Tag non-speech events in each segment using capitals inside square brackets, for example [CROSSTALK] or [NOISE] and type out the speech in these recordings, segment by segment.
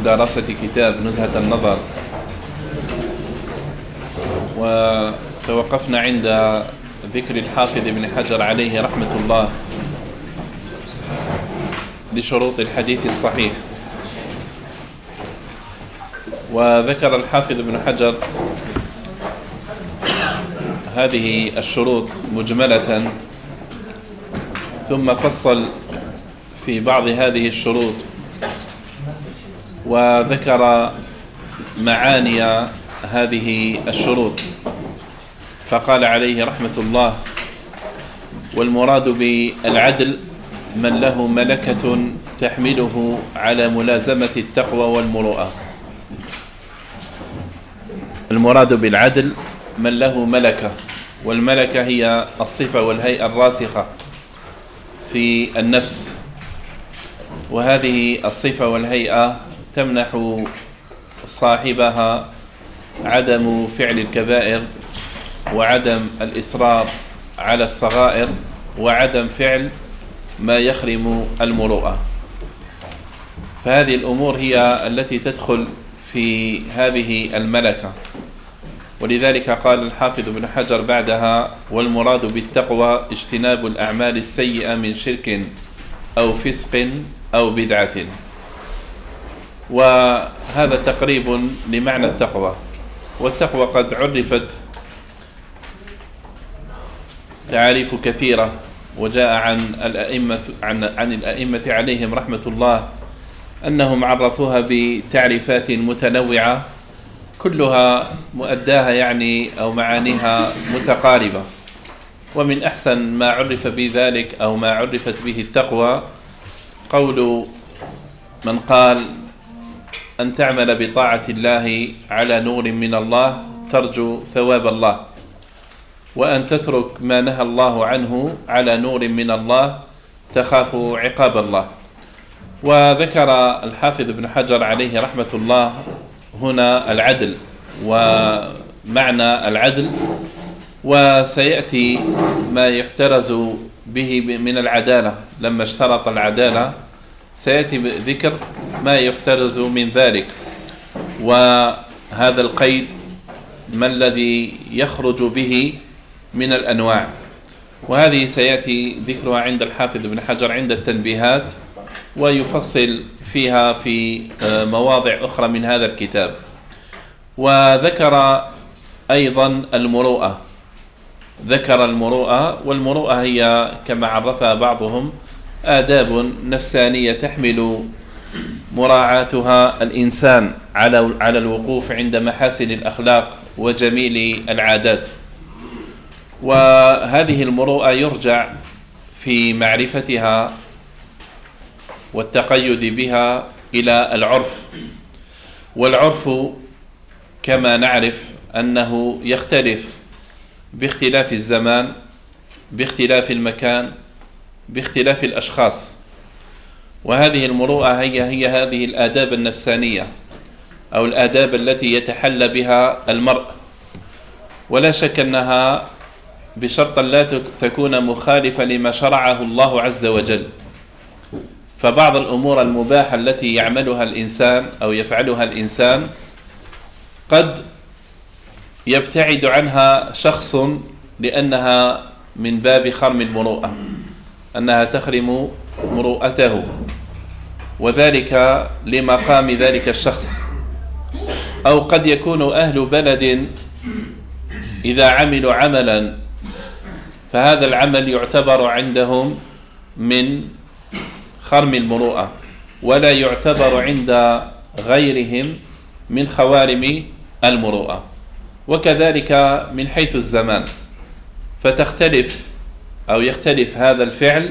مدارسة كتاب نزهة النظر. وتوقفنا عند ذكر الحافظ ابن حجر عليه رحمة الله لشروط الحديث الصحيح. وذكر الحافظ ابن حجر هذه الشروط مجملة ثم فصل في بعض هذه الشروط. وذكر معاني هذه الشروط. فقال عليه رحمة الله والمراد بالعدل من له ملكة تحمله على ملازمة التقوى والمروءة. المراد بالعدل من له ملكة والملكة هي الصفة والهيئة الراسخة في النفس. وهذه الصفة والهيئة تمنح صاحبها عدم فعل الكبائر وعدم الإصرار على الصغائر وعدم فعل ما يخرم المروءة. فهذه الأمور هي التي تدخل في هذه الملكة. ولذلك قال الحافظ ابن حجر بعدها والمراد بالتقوى اجتناب الأعمال السيئة من شرك أو فسق أو بدعة. وهذا تقريب لمعنى التقوى. والتقوى قد عرفت تعاريف كثيرة وجاء عن الأئمة عن عن الأئمة عليهم رحمة الله أنهم عرفوها بتعريفات متنوعة كلها مؤداها يعني أو معانيها متقاربة. ومن أحسن ما عرف بذلك أو ما عرفت به التقوى قول من قال أن تعمل بطاعة الله على نور من الله ترجو ثواب الله وأن تترك ما نهى الله عنه على نور من الله تخاف عقاب الله. وذكر الحافظ ابن حجر عليه رحمة الله هنا العدل ومعنى العدل وسيأتي ما يحترز به من العدالة. لما اشترط العدالة سيأتي ذكر ما يحترز من ذلك وهذا القيد ما الذي يخرج به من الأنواع. وهذه سيأتي ذكرها عند الحافظ ابن حجر عند التنبيهات ويفصل فيها في مواضع أخرى من هذا الكتاب. وذكر أيضا المروءة. ذكر المروءة والمروءة هي كما عرفها بعضهم آداب نفسانية تحمل مراعاتها الإنسان على على الوقوف عند محاسن الأخلاق وجميل العادات. وهذه المروءة يرجع في معرفتها والتقيد بها إلى العرف. والعرف كما نعرف أنه يختلف باختلاف الزمان باختلاف المكان باختلاف الأشخاص. وهذه المروءة هي هي هذه الآداب النفسانية أو الآداب التي يتحلى بها المرء. ولا شك أنها بشرط لا تكون مخالفة لما شرعه الله عز وجل. فبعض الأمور المباحة التي يعملها الإنسان أو يفعلها الإنسان قد يبتعد عنها شخص لأنها من باب خرم المروءة. أنها تخرم مروءته وذلك لمقام ذلك الشخص. أو قد يكون أهل بلد إذا عملوا عملا فهذا العمل يعتبر عندهم من خرم المروءة ولا يعتبر عند غيرهم من خوارم المروءة. وكذلك من حيث الزمان فتختلف أو يختلف هذا الفعل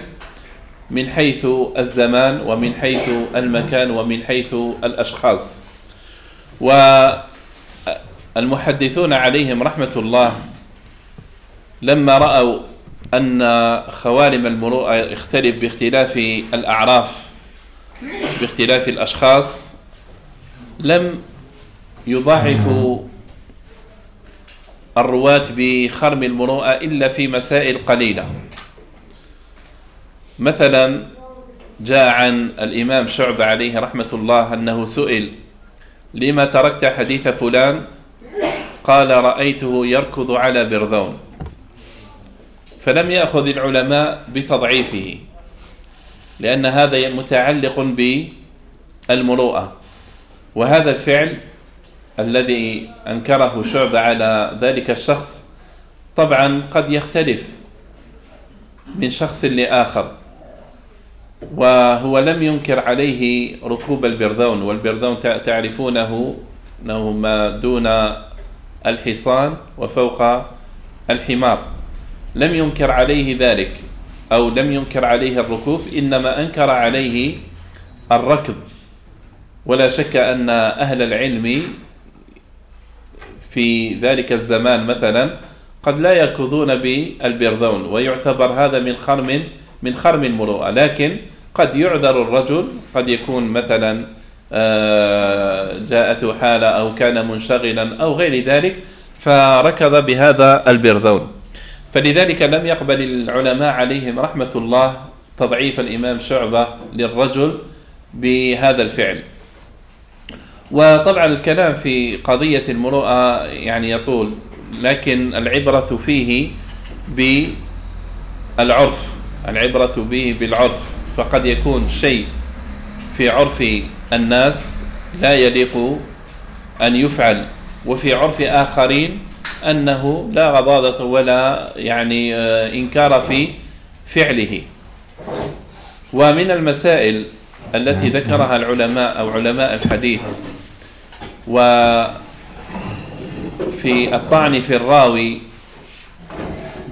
من حيث الزمان ومن حيث المكان ومن حيث الأشخاص. والمحدثون عليهم رحمة الله لما رأوا أن خوارم المروءة يختلف باختلاف الأعراف باختلاف الأشخاص لم يضاعفوا الرواة بخرم المروءة إلا في مسائل قليلة. مثلا جاء عن الإمام شعبة عليه رحمة الله أنه سئل لما تركت حديث فلان؟ قال رأيته يركض على برذون. فلم يأخذ العلماء بتضعيفه لأن هذا متعلق بالمروءة وهذا الفعل الذي أنكره شعبة على ذلك الشخص طبعا قد يختلف من شخص لآخر. وهو لم ينكر عليه ركوب البرذون والبرذون تعرفونه أنه ما دون الحصان وفوق الحمار. لم ينكر عليه ذلك أو لم ينكر عليه الركوب إنما أنكر عليه الركض. ولا شك أن أهل العلم في ذلك الزمان مثلا قد لا يركضون بالبرذون ويعتبر هذا من خرم من خرم المروءة لكن قد يعذر الرجل قد يكون مثلا آه، جاءته حالة أو كان منشغلا أو غير ذلك فركض بهذا البرذون. فلذلك لم يقبل العلماء عليهم رحمة الله تضعيف الإمام شعبة للرجل بهذا الفعل. وطبعا الكلام في قضية المروءة يعني يطول لكن العبرة فيه بالعرف العبرة به بالعرف فقد يكون شيء في عرف الناس لا يليق أن يفعل وفي عرف آخرين أنه لا غضاضة ولا يعني آه، إنكار في فعله. ومن المسائل التي ذكرها العلماء أو علماء الحديث وفي الطعن في الراوي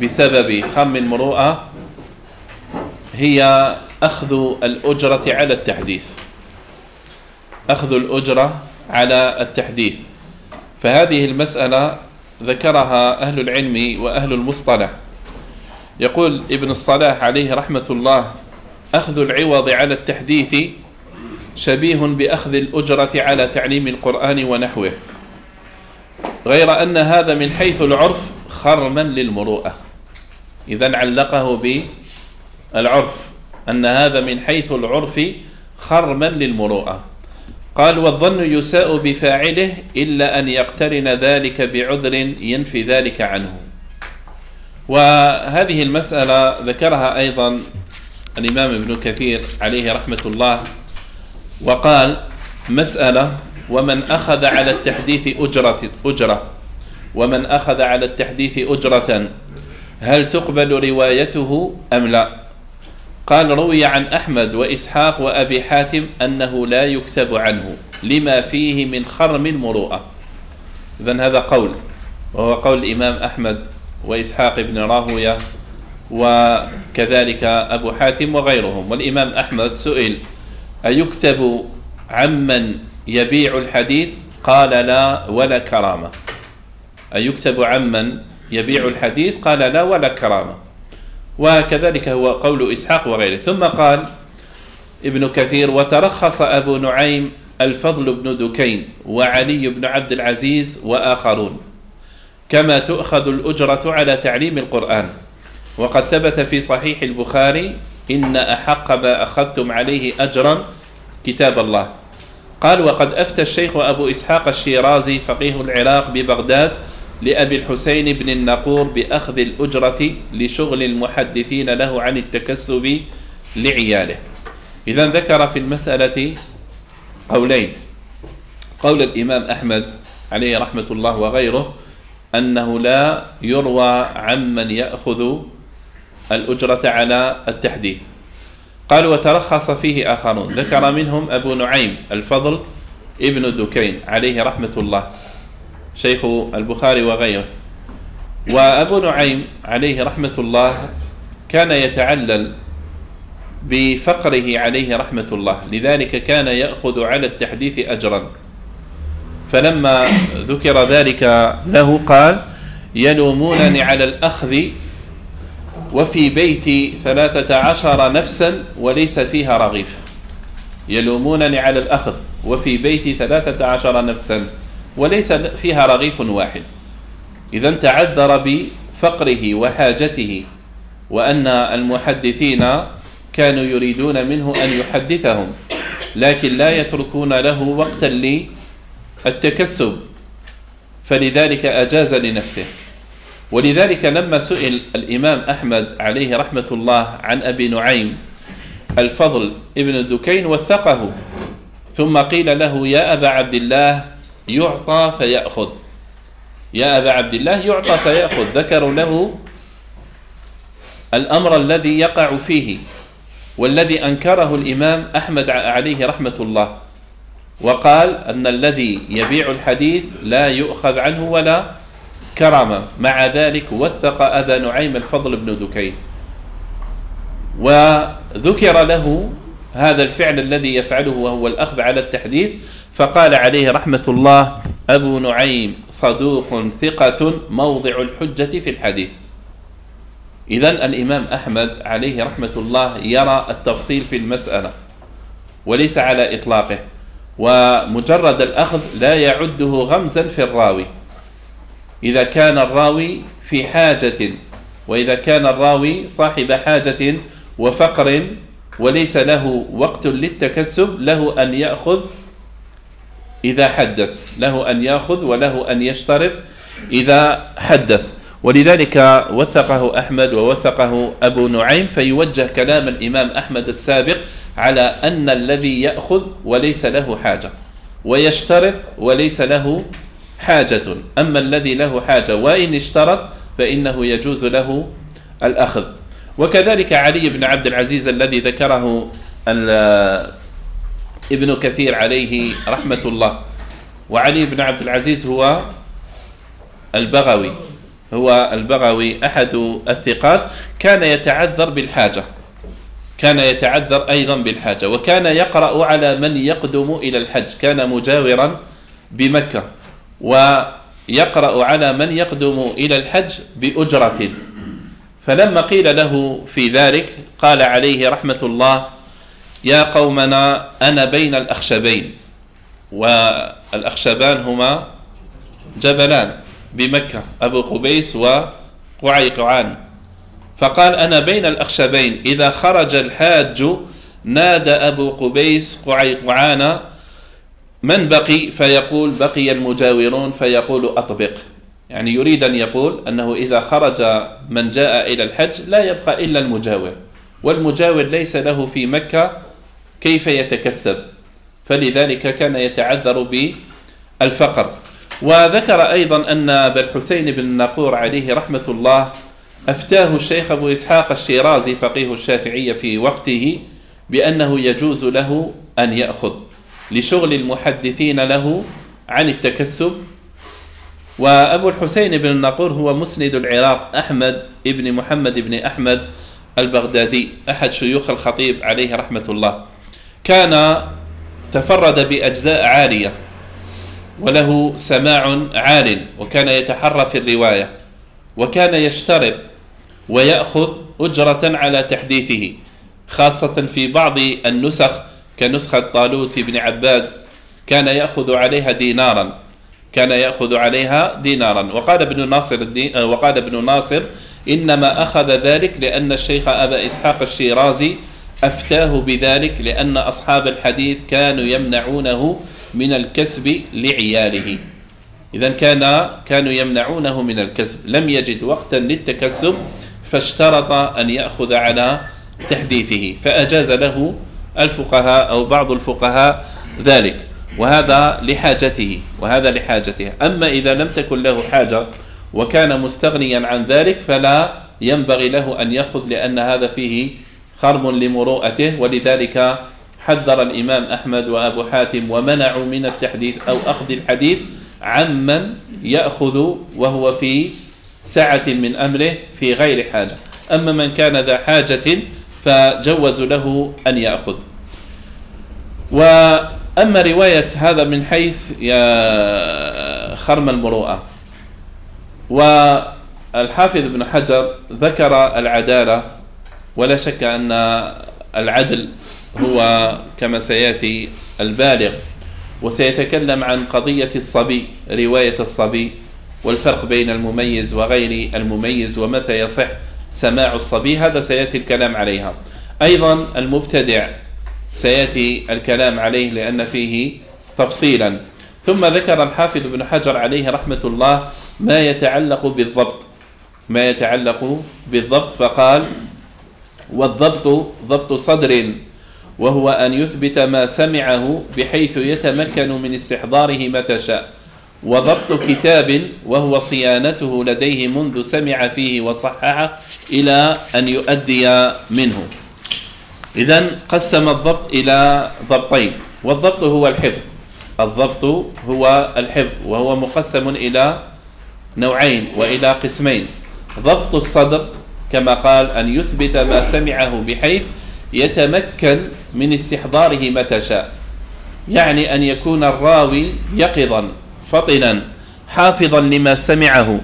بسبب خم المروءة هي أخذ الأجرة على التحديث. أخذ الأجرة على التحديث. فهذه المسألة ذكرها أهل العلم وأهل المصطلح. يقول ابن الصلاح عليه رحمة الله أخذ العوض على التحديث شبيه بأخذ الأجرة على تعليم القرآن ونحوه غير أن هذا من حيث العرف خرما للمروءة. إذا علقه بالعرف أن هذا من حيث العرف خرما للمروءة. قال والظن يساء بفاعله إلا أن يقترن ذلك بعذر ينفي ذلك عنه. وهذه المسألة ذكرها أيضا الإمام ابن كثير عليه رحمة الله وقال مسألة ومن أخذ على التحديث أجرة أجرة. ومن أخذ على التحديث أجرة هل تقبل روايته أم لا؟ قال روي عن أحمد وإسحاق وأبي حاتم أنه لا يكتب عنه لما فيه من خرم المروءة. إذن هذا قول وهو قول الإمام أحمد وإسحاق بن راهوية وكذلك أبو حاتم وغيرهم. والإمام أحمد سئل أيكتب عمن يبيع الحديث قال لا ولا كرامة. أيكتب عمن يبيع الحديث قال لا ولا كرامة. وكذلك هو قول إسحاق وغيره. ثم قال ابن كثير وترخص أبو نعيم الفضل بن دكين وعلي بن عبد العزيز وآخرون. كما تؤخذ الأجرة على تعليم القرآن. وقد ثبت في صحيح البخاري إن أحق ما أخذتم عليه أجرا كتاب الله. قال وقد أفتى الشيخ أبو إسحاق الشيرازي فقيه العراق ببغداد لأبي الحسين بن النقور بأخذ الأجرة لشغل المحدثين له عن التكسب لعياله. إذا ذكر في المسألة قولين. قول الإمام أحمد عليه رحمة الله وغيره أنه لا يروى عمن يأخذ الأجرة على التحديث. قال وترخص فيه آخرون. ذكر منهم أبو نعيم الفضل ابن دكين عليه رحمة الله شيخ البخاري وغيره. وأبو نعيم عليه رحمة الله كان يتعلل بفقره عليه رحمة الله لذلك كان يأخذ على التحديث أجرا. فلما ذكر ذلك له قال يلومونني على الأخذ وفي بيتي ثلاثة عشر نفسا وليس فيها رغيف. يلومونني على الأخذ. وفي بيتي ثلاثة عشر نفسا وليس فيها رغيف واحد. إذا تعذر بفقره وحاجته وأن المحدثين كانوا يريدون منه أن يحدثهم لكن لا يتركون له وقتا للتكسب. فلذلك أجاز لنفسه. ولذلك لما سئل الإمام أحمد عليه رحمة الله عن أبي نعيم الفضل ابن الدكين وثقه ثم قيل له يا أبا عبد الله يعطى فيأخذ. يا أبا عبد الله يعطى فيأخذ. ذكروا له الأمر الذي يقع فيه والذي أنكره الإمام أحمد عليه رحمة الله. وقال أن الذي يبيع الحديث لا يؤخذ عنه ولا كرامة مع ذلك وثق أبا نعيم الفضل بن دكين وذكر له هذا الفعل الذي يفعله وهو الأخذ على التحديث فقال عليه رحمة الله أبو نعيم صدوق ثقة موضع الحجة في الحديث. إذا الإمام أحمد عليه رحمة الله يرى التفصيل في المسألة وليس على إطلاقه. ومجرد الأخذ لا يعده غمزا في الراوي. إذا كان الراوي في حاجة وإذا كان الراوي صاحب حاجة وفقر وليس له وقت للتكسب له أن يأخذ إذا حدث له أن يأخذ وله أن يشترط إذا حدث. ولذلك وثقه أحمد ووثقه أبو نعيم فيوجه كلام الإمام أحمد السابق على أن الذي يأخذ وليس له حاجة ويشترط وليس له حاجة. أما الذي له حاجة وإن اشترط فإنه يجوز له الأخذ. وكذلك علي بن عبد العزيز الذي ذكره ابن كثير عليه رحمة الله. وعلي بن عبد العزيز هو البغوي. هو البغوي أحد الثقات. كان يتعذر بالحاجة. كان يتعذر أيضا بالحاجة. وكان يقرأ على من يقدم إلى الحج. كان مجاورا بمكة. ويقرأ على من يقدم إلى الحج بأجرة. فلما قيل له في ذلك قال عليه رحمة الله يا قومنا أنا بين الأخشبين. والأخشبان هما جبلان بمكة أبو قبيس وقعيقعان. فقال أنا بين الأخشبين. إذا خرج الحاج نادى أبو قبيس قعيقعان من بقي؟ فيقول بقي المجاورون فيقول أطبق. يعني يريد أن يقول أنه إذا خرج من جاء إلى الحج لا يبقى إلا المجاور والمجاور ليس له في مكة كيف يتكسب؟ فلذلك كان يتعذر بالفقر. وذكر أيضا أن أبا الحسين بن النقور عليه رحمة الله أفتاه الشيخ أبو إسحاق الشيرازي فقيه الشافعية في وقته بأنه يجوز له أن يأخذ. لشغل المحدثين له عن التكسب. وأبو الحسين بن الناقور هو مسند العراق أحمد ابن محمد بن أحمد البغدادي أحد شيوخ الخطيب عليه رحمة الله. كان تفرد بأجزاء عالية وله سماع عال وكان يتحرى في الرواية وكان يشترط ويأخذ أجرة على تحديثه خاصة في بعض النسخ كنسخة طالوت بن عباد كان يأخذ عليها دينارا كان يأخذ عليها دينارا. وقال ابن ناصر وقال ابن ناصر إنما أخذ ذلك لأن الشيخ أبا إسحاق الشيرازي أفتاه بذلك لأن أصحاب الحديث كانوا يمنعونه من الكسب لعياله. إذا كان كانوا يمنعونه من الكسب. لم يجد وقتا للتكسب فاشترط أن يأخذ على تحديثه فأجاز له الفقهاء أو بعض الفقهاء ذلك وهذا لحاجته وهذا لحاجته. أما إذا لم تكن له حاجة وكان مستغنيا عن ذلك فلا ينبغي له أن يأخذ لأن هذا فيه خرم لمروءته. ولذلك حذر الإمام أحمد وأبو حاتم ومنعوا من التحديث أو أخذ الحديث عمن يأخذ وهو في سعة من أمره في غير حاجة. أما من كان ذا حاجة فجوزوا له أن يأخذ. وأما رواية هذا من حيث يا خرم المروءة. والحافظ ابن حجر ذكر العدالة ولا شك أن العدل هو كما سيأتي البالغ. وسيتكلم عن قضية الصبي رواية الصبي والفرق بين المميز وغير المميز ومتى يصح سماع الصبي هذا سيأتي الكلام عليها. أيضا المبتدع سيأتي الكلام عليه لأن فيه تفصيلا. ثم ذكر الحافظ ابن حجر عليه رحمة الله ما يتعلق بالضبط. ما يتعلق بالضبط فقال والضبط ضبط صدر وهو أن يثبت ما سمعه بحيث يتمكن من استحضاره متى شاء. وضبط كتاب وهو صيانته لديه منذ سمع فيه وصححه إلى أن يؤدي منه. إذا قسم الضبط إلى ضبطين والضبط هو الحفظ. الضبط هو الحفظ وهو مقسم إلى نوعين وإلى قسمين. ضبط الصدر كما قال أن يثبت ما سمعه بحيث يتمكن من استحضاره متى شاء. يعني أن يكون الراوي يقظا. فطنا حافظا لما سمعه.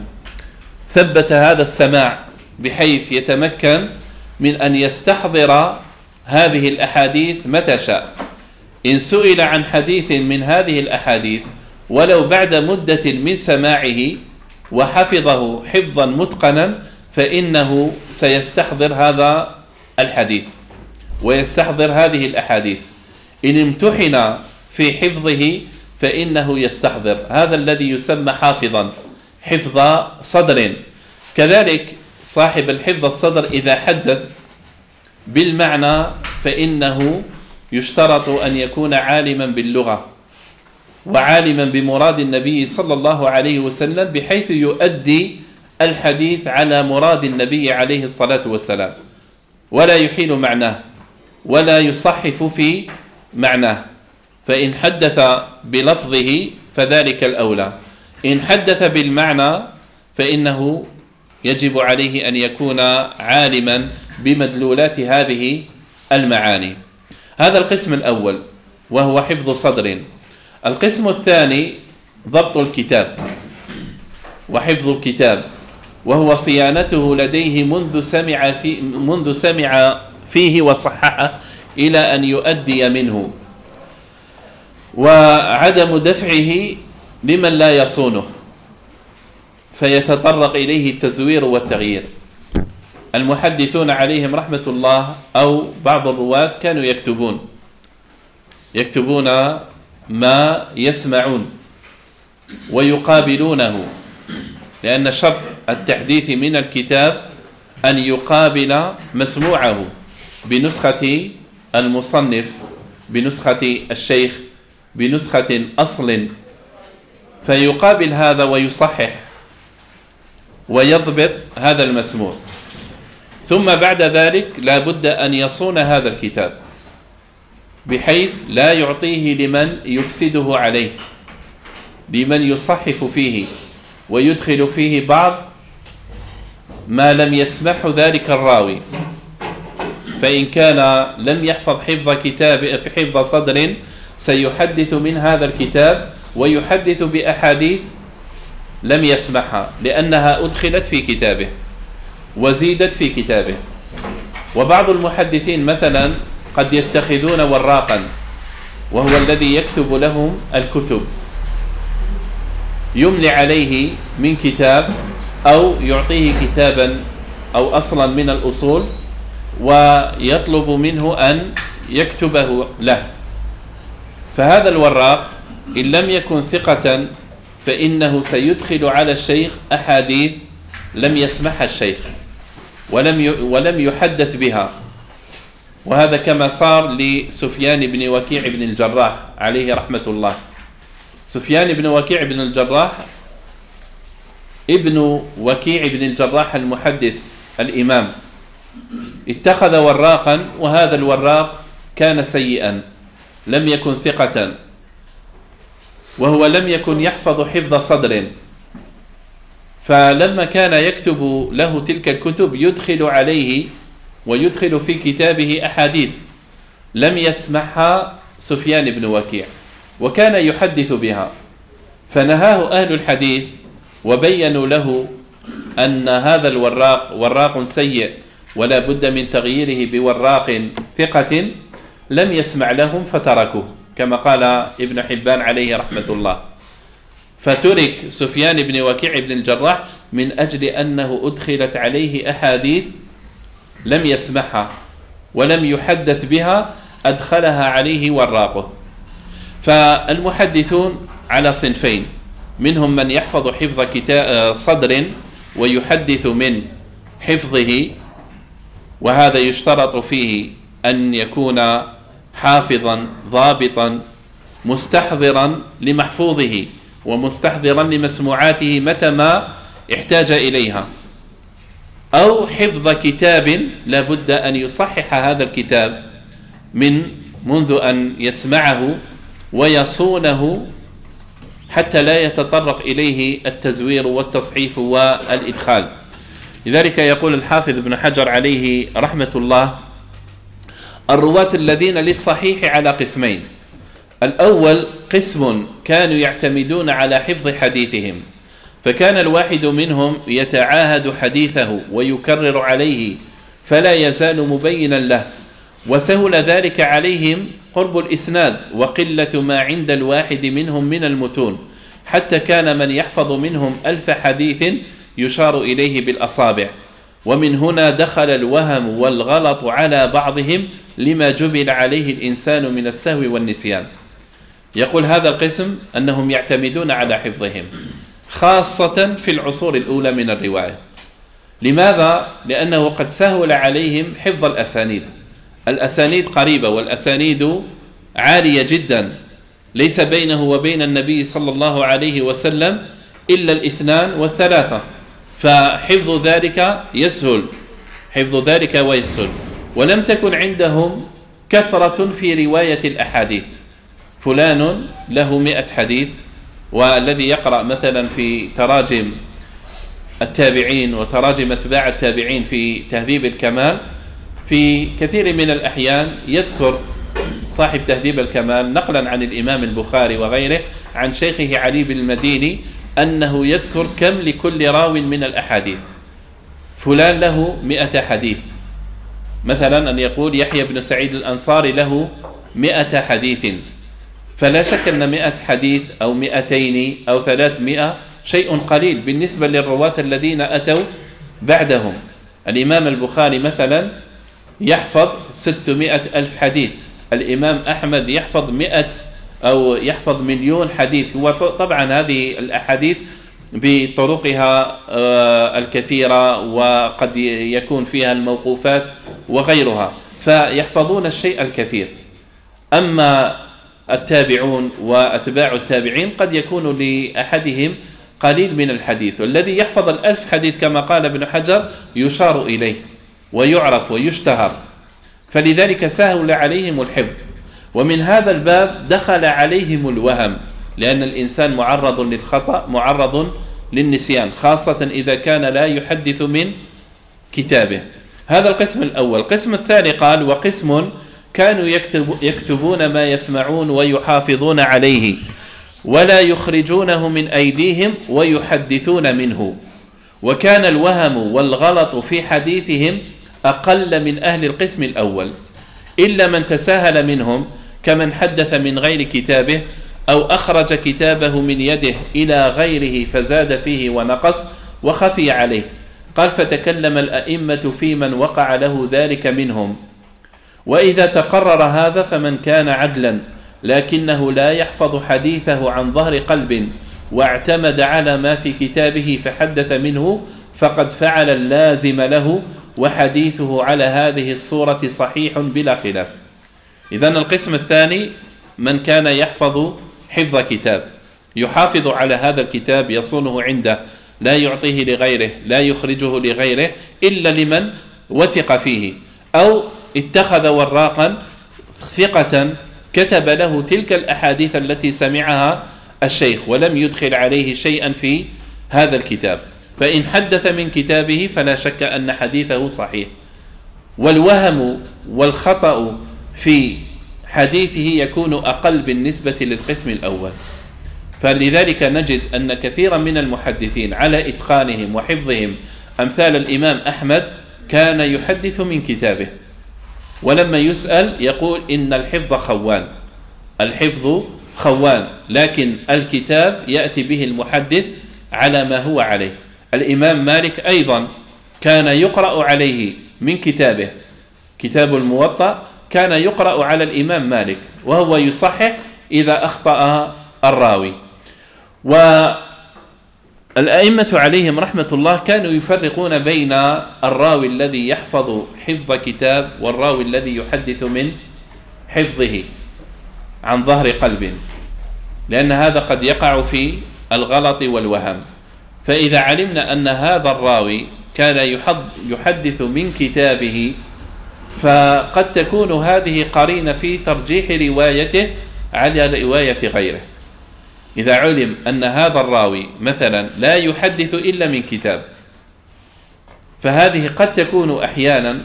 ثبت هذا السماع بحيث يتمكن من أن يستحضر هذه الأحاديث متى شاء. إن سئل عن حديث من هذه الأحاديث ولو بعد مدة من سماعه وحفظه حفظا متقنا فإنه سيستحضر هذا الحديث ويستحضر هذه الأحاديث. إن امتحن في حفظه فإنه يستحضر. هذا الذي يسمى حافظا. حفظ صدر. كذلك صاحب الحفظ الصدر إذا حدث بالمعنى فإنه يشترط أن يكون عالما باللغة وعالما بمراد النبي صلى الله عليه وسلم بحيث يؤدي الحديث على مراد النبي عليه الصلاة والسلام. ولا يحيل معناه ولا يصحف في معناه. فإن حدث بلفظه فذلك الأولى. إن حدث بالمعنى فإنه يجب عليه أن يكون عالما بمدلولات هذه المعاني. هذا القسم الأول وهو حفظ صدر. القسم الثاني ضبط الكتاب وحفظ الكتاب وهو صيانته لديه منذ سمع في منذ سمع فيه وصححه إلى أن يؤدي منه. وعدم دفعه لمن لا يصونه فيتطرق إليه التزوير والتغيير. المحدثون عليهم رحمة الله أو بعض الرواة كانوا يكتبون يكتبون ما يسمعون ويقابلونه لأن شرط التحديث من الكتاب أن يقابل مسموعه بنسخة المصنف بنسخة الشيخ بنسخة أصل فيقابل هذا ويصحح ويضبط هذا المسموع. ثم بعد ذلك لا بد أن يصون هذا الكتاب بحيث لا يعطيه لمن يفسده عليه لمن يصحف فيه ويدخل فيه بعض ما لم يسمح ذلك الراوي. فإن كان لم يحفظ حفظ كتاب حفظ صدر سيحدث من هذا الكتاب ويحدث بأحاديث لم يسمعها لأنها أدخلت في كتابه وزيدت في كتابه. وبعض المحدثين مثلا قد يتخذون وراقا وهو الذي يكتب لهم الكتب يملي عليه من كتاب أو يعطيه كتابا أو أصلا من الأصول ويطلب منه أن يكتبه له. فهذا الوراق إن لم يكن ثقة فإنه سيدخل على الشيخ أحاديث لم يسمعها الشيخ ولم ولم يحدث بها. وهذا كما صار لسفيان بن وكيع بن الجراح عليه رحمة الله. سفيان بن وكيع بن الجراح ابن وكيع بن الجراح المحدث الإمام. اتخذ وراقا وهذا الوراق كان سيئا. لم يكن ثقة. وهو لم يكن يحفظ حفظ صدر. فلما كان يكتب له تلك الكتب يدخل عليه ويدخل في كتابه أحاديث. لم يسمعها سفيان بن وكيع. وكان يحدث بها. فنهاه أهل الحديث وبينوا له أن هذا الوراق وراق سيء. ولا بد من تغييره بوراق ثقة. لم يسمع لهم فتركوه كما قال ابن حبان عليه رحمة الله. فترك سفيان بن وكيع بن الجراح من أجل أنه أدخلت عليه أحاديث لم يسمعها ولم يحدث بها أدخلها عليه وراقه. فالمحدثون على صنفين منهم من يحفظ حفظ كتاب صدر ويحدث من حفظه وهذا يشترط فيه أن يكون حافظا ضابطا مستحضرا لمحفوظه ومستحضرا لمسموعاته متى ما احتاج إليها. أو حفظ كتاب لابد أن يصحح هذا الكتاب من منذ أن يسمعه ويصونه حتى لا يتطرق إليه التزوير والتصحيف والإدخال. لذلك يقول الحافظ ابن حجر عليه رحمة الله الرواة الذين للصحيح على قسمين. الأول قسم كانوا يعتمدون على حفظ حديثهم فكان الواحد منهم يتعاهد حديثه ويكرر عليه فلا يزال مبينا له وسهل ذلك عليهم قرب الإسناد وقلة ما عند الواحد منهم من المتون حتى كان من يحفظ منهم ألف حديث يشار إليه بالأصابع. ومن هنا دخل الوهم والغلط على بعضهم لما جبل عليه الإنسان من السهو والنسيان. يقول هذا القسم أنهم يعتمدون على حفظهم خاصة في العصور الأولى من الرواية. لماذا؟ لأنه قد سهل عليهم حفظ الأسانيد. الأسانيد قريبة والأسانيد عالية جدا. ليس بينه وبين النبي صلى الله عليه وسلم إلا الاثنان والثلاثة. فحفظ ذلك يسهل. حفظ ذلك ويسهل. ولم تكن عندهم كثرة في رواية الأحاديث. فلان له مئة حديث والذي يقرأ مثلا في تراجم التابعين وتراجم أتباع التابعين في تهذيب الكمال في كثير من الأحيان يذكر صاحب تهذيب الكمال نقلا عن الإمام البخاري وغيره عن شيخه علي بن المديني أنه يذكر كم لكل راو من الأحاديث. فلان له مئة حديث. مثلا أن يقول يحيى بن سعيد الأنصاري له مئة حديث. فلا شك أن مئة حديث أو مئتين أو ثلاثمائة شيء قليل بالنسبة للرواة الذين أتوا بعدهم. الإمام البخاري مثلا يحفظ ستمائة ألف حديث. الإمام أحمد يحفظ مئة أو يحفظ مليون حديث. هو طبعا هذه الأحاديث بطرقها آه، الكثيرة وقد يكون فيها الموقوفات وغيرها فيحفظون الشيء الكثير. أما التابعون وأتباع التابعين قد يكون لأحدهم قليل من الحديث. والذي يحفظ الألف حديث كما قال ابن حجر يشار إليه ويعرف ويشتهر. فلذلك سهل عليهم الحفظ. ومن هذا الباب دخل عليهم الوهم لأن الإنسان معرض للخطأ معرض للنسيان خاصة إذا كان لا يحدث من كتابه. هذا القسم الأول. القسم الثاني قال وقسم كانوا يكتب يكتبون ما يسمعون ويحافظون عليه ولا يخرجونه من أيديهم ويحدثون منه. وكان الوهم والغلط في حديثهم أقل من أهل القسم الأول. إلا من تساهل منهم كمن حدث من غير كتابه أو أخرج كتابه من يده إلى غيره فزاد فيه ونقص وخفي عليه. قال فتكلم الأئمة في من وقع له ذلك منهم. وإذا تقرر هذا فمن كان عدلا لكنه لا يحفظ حديثه عن ظهر قلب واعتمد على ما في كتابه فحدث منه فقد فعل اللازم له وحديثه على هذه الصورة صحيح بلا خلاف. إذا القسم الثاني من كان يحفظ حفظ كتاب. يحافظ على هذا الكتاب يصونه عنده لا يعطيه لغيره لا يخرجه لغيره إلا لمن وثق فيه أو اتخذ وراقا ثقة كتب له تلك الأحاديث التي سمعها الشيخ ولم يدخل عليه شيئا في هذا الكتاب. فإن حدث من كتابه فلا شك أن حديثه صحيح. والوهم والخطأ في حديثه يكون أقل بالنسبة للقسم الأول. فلذلك نجد أن كثيرا من المحدثين على إتقانهم وحفظهم أمثال الإمام أحمد كان يحدث من كتابه. ولما يسأل يقول إن الحفظ خوان. الحفظ خوان لكن الكتاب يأتي به المحدث على ما هو عليه. الإمام مالك أيضا كان يقرأ عليه من كتابه. كتاب الموطأ كان يقرأ على الإمام مالك وهو يصحح إذا أخطأ الراوي. والأئمة عليهم رحمة الله كانوا يفرقون بين الراوي الذي يحفظ حفظ كتاب والراوي الذي يحدث من حفظه عن ظهر قلب لأن هذا قد يقع في الغلط والوهم. فإذا علمنا أن هذا الراوي كان يحدث من كتابه فقد تكون هذه قرينة في ترجيح روايته على رواية غيره. إذا علم أن هذا الراوي مثلا لا يحدث إلا من كتاب فهذه قد تكون أحيانا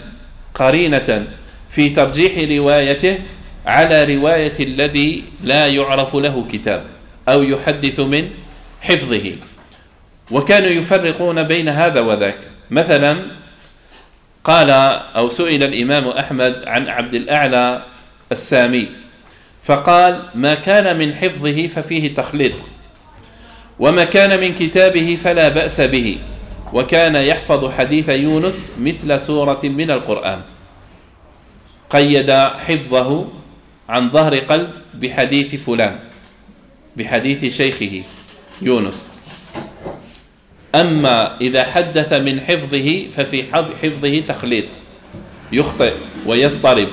قرينة في ترجيح روايته على رواية الذي لا يعرف له كتاب أو يحدث من حفظه. وكانوا يفرقون بين هذا وذاك. مثلا قال أو سئل الإمام أحمد عن عبد الأعلى السامي فقال ما كان من حفظه ففيه تخليط وما كان من كتابه فلا بأس به وكان يحفظ حديث يونس مثل سورة من القرآن. قيد حفظه عن ظهر قلب بحديث فلان بحديث شيخه يونس. أما إذا حدث من حفظه ففي حفظه تخليط يخطئ ويضطرب.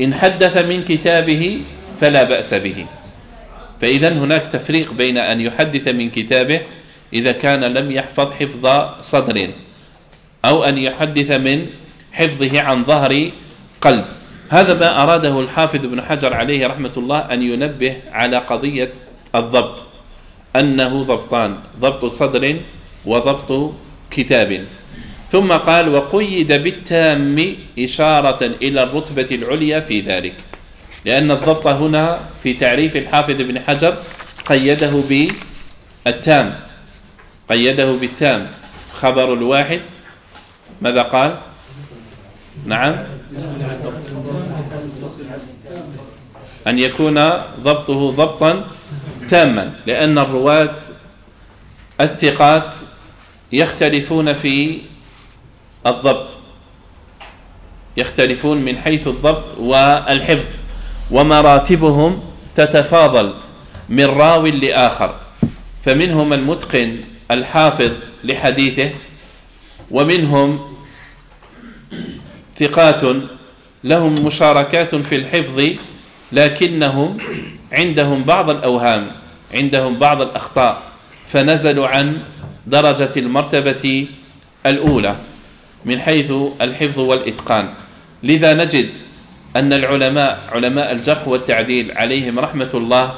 إن حدث من كتابه فلا بأس به. فإذا هناك تفريق بين أن يحدث من كتابه إذا كان لم يحفظ حفظ صدر أو أن يحدث من حفظه عن ظهر قلب. هذا ما أراده الحافظ ابن حجر عليه رحمة الله أن ينبه على قضية الضبط أنه ضبطان ضبط صدر وضبط كتاب. ثم قال وقيد بالتام إشارة إلى الرتبة العليا في ذلك لأن الضبط هنا في تعريف الحافظ ابن حجر قيده بالتام قيده بالتام. خبر الواحد ماذا قال؟ نعم. أن يكون ضبطه ضبطا تاما لأن الرواة الثقات يختلفون في الضبط. يختلفون من حيث الضبط والحفظ. ومراتبهم تتفاضل من راو لآخر. فمنهم المتقن الحافظ لحديثه ومنهم ثقات لهم مشاركات في الحفظ لكنهم عندهم بعض الأوهام عندهم بعض الأخطاء فنزلوا عن درجة المرتبة الأولى من حيث الحفظ والإتقان. لذا نجد أن العلماء علماء الجرح والتعديل عليهم رحمة الله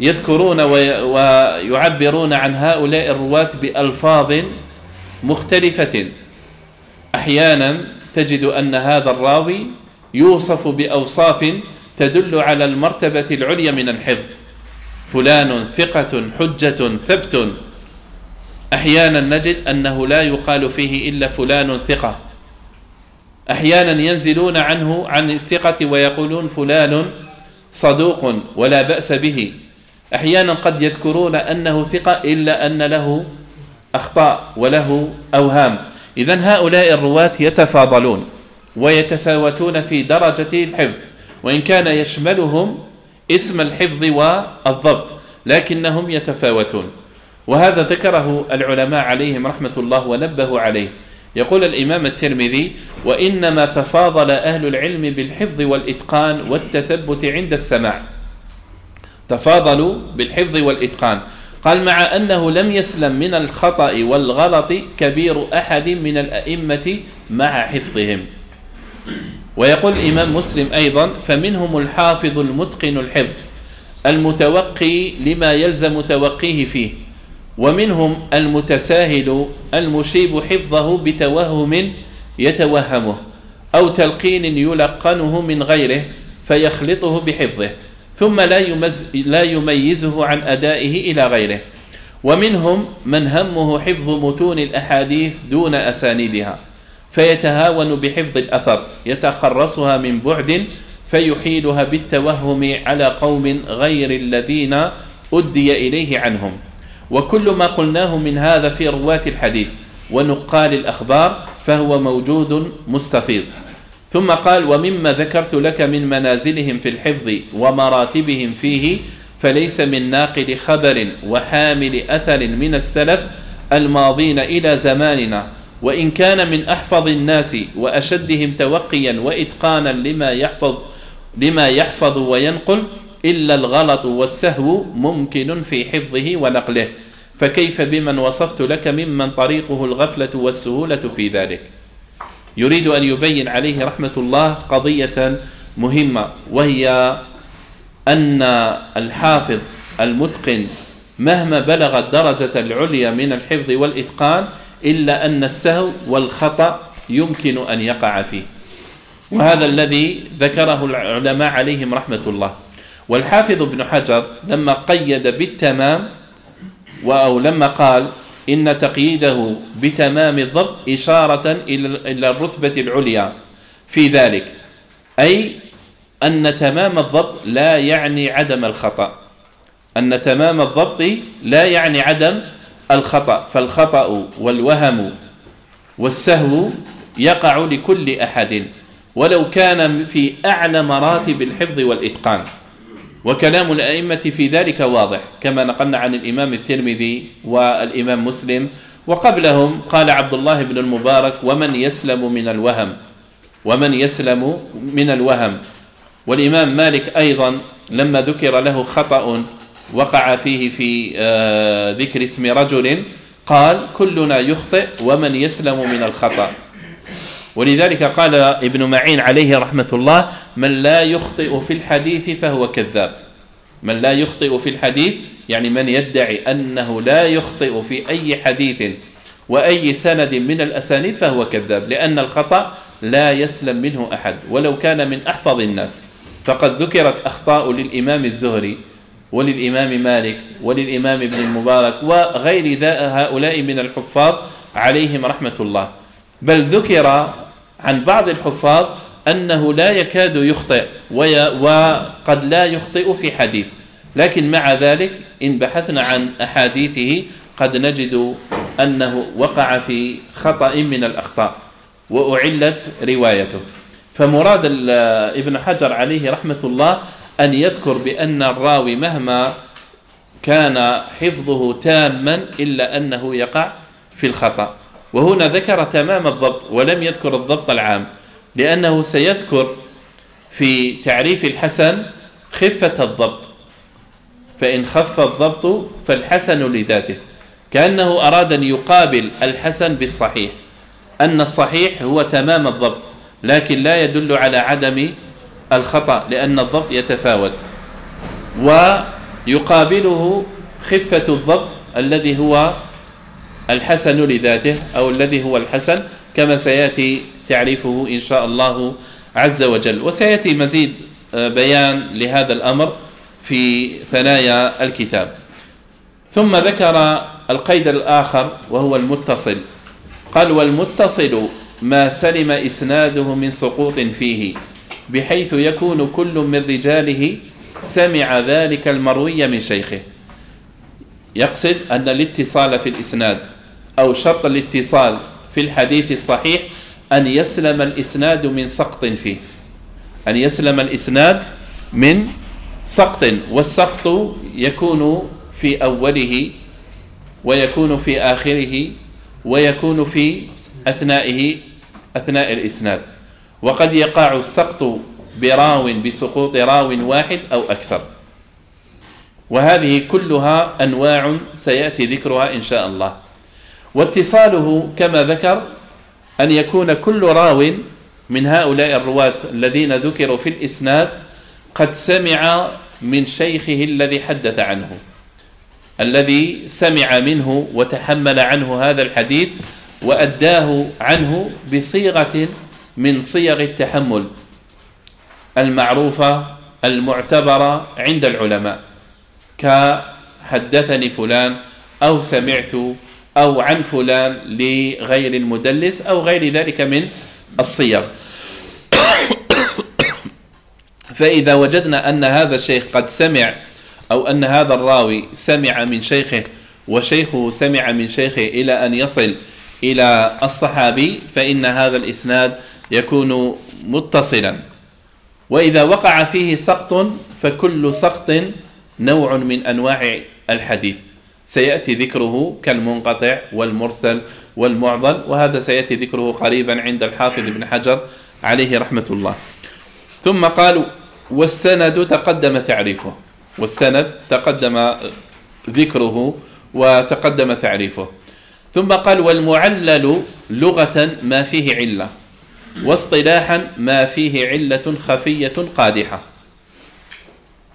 يذكرون ويعبرون عن هؤلاء الرواة بألفاظ مختلفة. أحيانا تجد أن هذا الراوي يوصف بأوصاف تدل على المرتبة العليا من الحفظ. فلان ثقة حجة ثبت. أحيانا نجد أنه لا يقال فيه إلا فلان ثقة. أحيانا ينزلون عنه عن الثقة ويقولون فلان صدوق ولا بأس به. أحيانا قد يذكرون أنه ثقة إلا أن له أخطاء وله أوهام. إذا هؤلاء الرواة يتفاضلون ويتفاوتون في درجة الحفظ وإن كان يشملهم اسم الحفظ والضبط لكنهم يتفاوتون. وهذا ذكره العلماء عليهم رحمة الله ونبهوا عليه. يقول الإمام الترمذي وإنما تفاضل أهل العلم بالحفظ والإتقان والتثبت عند السماع. تفاضلوا بالحفظ والإتقان. قال مع أنه لم يسلم من الخطأ والغلط كبير أحد من الأئمة مع حفظهم. ويقول الإمام مسلم أيضا فمنهم الحافظ المتقن الحفظ المتوقي لما يلزم توقيه فيه. ومنهم المتساهل المشيب حفظه بتوهم يتوهمه أو تلقين يلقنه من غيره فيخلطه بحفظه ثم لا, يمز لا يميزه عن أدائه إلى غيره. ومنهم من همه حفظ متون الأحاديث دون أسانيدها فيتهاون بحفظ الأثر يتخرصها من بعد فيحيلها بالتوهم على قوم غير الذين أدي إليه عنهم. وكل ما قلناه من هذا في رواة الحديث ونقال الأخبار فهو موجود مستفيض. ثم قال ومما ذكرت لك من منازلهم في الحفظ ومراتبهم فيه فليس من ناقل خبر وحامل أثر من السلف الماضين إلى زماننا وإن كان من أحفظ الناس وأشدهم توقيا وإتقانا لما يحفظ لما يحفظ وينقل إلا الغلط والسهو ممكن في حفظه ونقله. فكيف بمن وصفت لك ممن طريقه الغفلة والسهولة في ذلك؟ يريد أن يبين عليه رحمة الله قضية مهمة وهي أن الحافظ المتقن مهما بلغ الدرجة العليا من الحفظ والإتقان إلا أن السهو والخطأ يمكن أن يقع فيه. وهذا الذي ذكره العلماء عليهم رحمة الله. والحافظ ابن حجر لما قيد بالتمام أو لما قال إن تقييده بتمام الضبط إشارة إلى الرتبة العليا. في ذلك أي أن تمام الضبط لا يعني عدم الخطأ. أن تمام الضبط لا يعني عدم الخطأ. فالخطأ والوهم والسهو يقع لكل أحد ولو كان في أعلى مراتب الحفظ والإتقان. وكلام الأئمة في ذلك واضح كما نقلنا عن الإمام الترمذي والإمام مسلم وقبلهم قال عبد الله بن المبارك ومن يسلم من الوهم ومن يسلم من الوهم. والإمام مالك أيضا لما ذكر له خطأ وقع فيه في آه، ذكر اسم رجل قال كلنا يخطئ ومن يسلم من الخطأ. ولذلك قال ابن معين عليه رحمة الله من لا يخطئ في الحديث فهو كذاب. من لا يخطئ في الحديث يعني من يدعي أنه لا يخطئ في أي حديث وأي سند من الأسانيد فهو كذاب لأن الخطأ لا يسلم منه أحد ولو كان من أحفظ الناس. فقد ذكرت أخطاء للإمام الزهري وللإمام مالك وللإمام ابن المبارك وغير هؤلاء من الحفاظ عليهم رحمة الله. بل ذكر عن بعض الحفاظ أنه لا يكاد يخطئ وقد لا يخطئ في حديث. لكن مع ذلك إن بحثنا عن أحاديثه قد نجد أنه وقع في خطأ من الأخطاء وأعلت روايته. فمراد ابن حجر عليه رحمة الله أن يذكر بأن الراوي مهما كان حفظه تاما إلا أنه يقع في الخطأ. وهنا ذكر تمام الضبط ولم يذكر الضبط العام لأنه سيذكر في تعريف الحسن خفة الضبط فإن خف الضبط فالحسن لذاته كأنه أراد أن يقابل الحسن بالصحيح أن الصحيح هو تمام الضبط لكن لا يدل على عدم الخطأ لأن الضبط يتفاوت ويقابله خفة الضبط الذي هو الحسن لذاته أو الذي هو الحسن كما سيأتي تعريفه إن شاء الله عز وجل. وسيأتي مزيد آه، بيان لهذا الأمر في ثنايا الكتاب. ثم ذكر القيد الآخر وهو المتصل. قال والمتصل ما سلم إسناده من سقوط فيه بحيث يكون كل من رجاله سمع ذلك المروي من شيخه. يقصد أن الاتصال في الإسناد أو شرط الاتصال في الحديث الصحيح أن يسلم الإسناد من سقط فيه. أن يسلم الإسناد من سقط والسقط يكون في أوله ويكون في آخره ويكون في أثنائه أثناء الإسناد. وقد يقع السقط براو بسقوط راو واحد أو أكثر. وهذه كلها أنواع سيأتي ذكرها إن شاء الله. واتصاله كما ذكر أن يكون كل راو من هؤلاء الرواة الذين ذكروا في الإسناد قد سمع من شيخه الذي حدث عنه الذي سمع منه وتحمل عنه هذا الحديث وأداه عنه بصيغة من صيغ التحمل المعروفة المعتبرة عند العلماء. كحدثني فلان أو سمعت أو عن فلان لغير المدلس أو غير ذلك من الصيغ. [COUGHS] فإذا وجدنا أن هذا الشيخ قد سمع أو أن هذا الراوي سمع من شيخه وشيخه سمع من شيخه إلى أن يصل إلى الصحابي فإن هذا الإسناد يكون متصلا. وإذا وقع فيه سقط فكل سقط نوع من أنواع الحديث. سيأتي ذكره كالمنقطع والمرسل والمعضل وهذا سيأتي ذكره قريبا عند الحافظ ابن حجر عليه رحمة الله. ثم قالوا والسند تقدم تعريفه. والسند تقدم ذكره وتقدم تعريفه. ثم قال والمعلل لغة ما فيه علة واصطلاحا ما فيه علة خفية قادحة.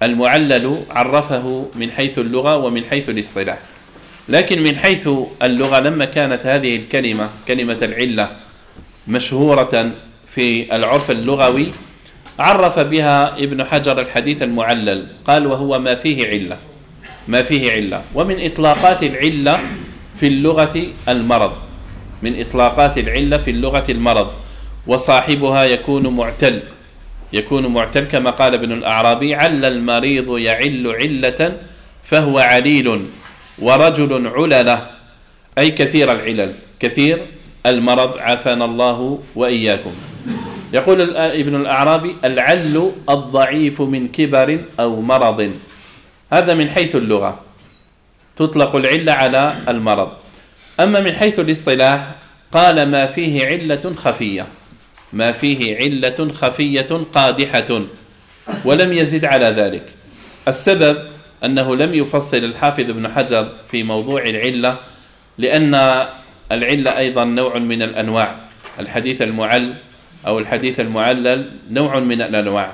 المعلل عرفه من حيث اللغة ومن حيث الاصطلاح. لكن من حيث اللغة لما كانت هذه الكلمة كلمة العلة مشهورة في العرف اللغوي عرف بها ابن حجر الحديث المعلل. قال وهو ما فيه علة ما فيه علة. ومن إطلاقات العلة في اللغة المرض من إطلاقات العلة في اللغة المرض. وصاحبها يكون معتل. يكون معتل كما قال ابن الأعرابي عل المريض يعل علة فهو عليل ورجل عللة. أي كثير العلل كثير المرض عافانا الله وإياكم. يقول ابن الأعرابي العل الضعيف من كبر أو مرض. هذا من حيث اللغة. تطلق العلة على المرض. أما من حيث الاصطلاح قال ما فيه علة خفية. ما فيه علة خفية قادحة ولم يزد على ذلك. السبب أنه لم يفصل الحافظ ابن حجر في موضوع العلة لأن العلة أيضا نوع من الأنواع. الحديث المعل أو الحديث المعلل نوع من الأنواع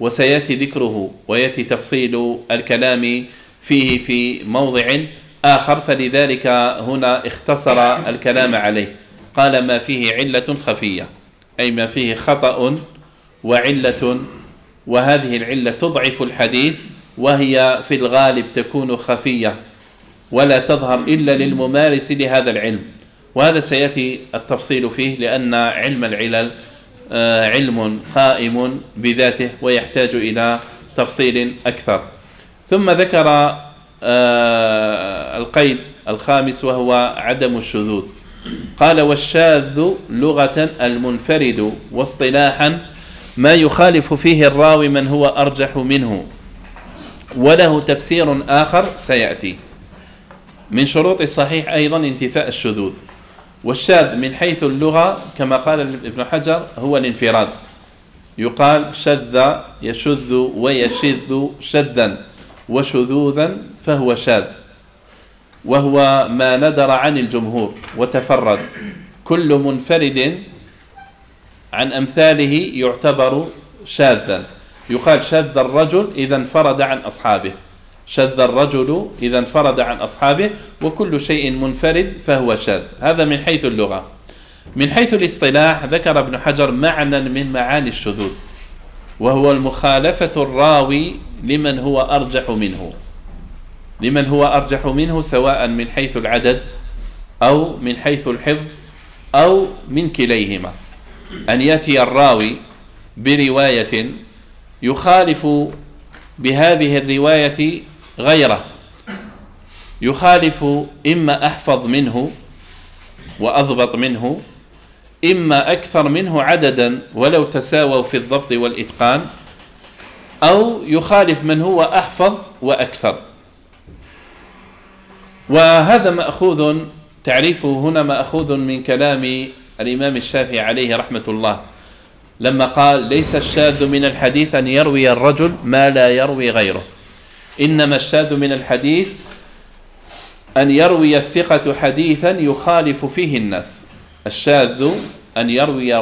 وسيأتي ذكره ويأتي تفصيل الكلام فيه في موضع آخر فلذلك هنا اختصر الكلام عليه. قال ما فيه علة خفية. أي ما فيه خطأ وعلة وهذه العلة تضعف الحديث وهي في الغالب تكون خفية ولا تظهر إلا للممارس لهذا العلم. وهذا سيأتي التفصيل فيه لأن علم العلل آه، علم قائم بذاته ويحتاج إلى تفصيل أكثر. ثم ذكر آه، القيد الخامس وهو عدم الشذوذ. قال والشاذ لغة المنفرد واصطلاحا ما يخالف فيه الراوي من هو أرجح منه. وله تفسير آخر سيأتي. من شروط الصحيح أيضا انتفاء الشذوذ. والشاذ من حيث اللغة كما قال ابن حجر هو الانفراد. يقال شذ يشذ ويشذ شذا وشذوذا فهو شاذ. وهو ما ندر عن الجمهور وتفرد. كل منفرد عن أمثاله يعتبر شاذا. يقال شذ الرجل إذا انفرد عن أصحابه. شذ الرجل إذا انفرد عن أصحابه وكل شيء منفرد فهو شاذ. هذا من حيث اللغة. من حيث الاصطلاح ذكر ابن حجر معنى من معاني الشذوذ وهو المخالفة الراوي لمن هو أرجح منه. لمن هو أرجح منه سواء من حيث العدد أو من حيث الحفظ أو من كليهما. أن يأتي الراوي برواية يخالف بهذه الرواية غيره. يخالف إما أحفظ منه وأضبط منه إما أكثر منه عددا ولو تساووا في الضبط والإتقان أو يخالف من هو أحفظ وأكثر. وهذا مأخوذ تعريفه هنا مأخوذ من كلام الإمام الشافعي عليه رحمة الله. لما قال ليس الشاذ من الحديث أن يروي الرجل ما لا يروي غيره. إنما الشاذ من الحديث أن يروي الثقة حديثا يخالف فيه الناس. الشاذ أن يروي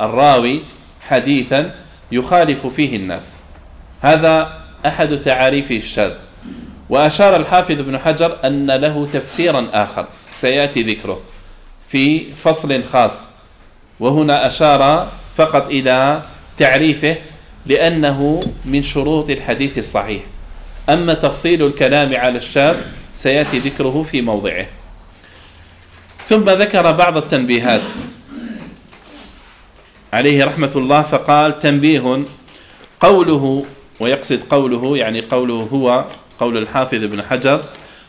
الراوي حديثا يخالف فيه الناس. هذا أحد تعاريف الشاذ. وأشار الحافظ ابن حجر أن له تفسيرا آخر سيأتي ذكره. في فصل خاص وهنا أشار فقط إلى تعريفه لأنه من شروط الحديث الصحيح. أما تفصيل الكلام على الشاب سيأتي ذكره في موضعه. ثم ذكر بعض التنبيهات. عليه رحمة الله فقال تنبيه قوله ويقصد قوله يعني قوله هو قول الحافظ ابن حجر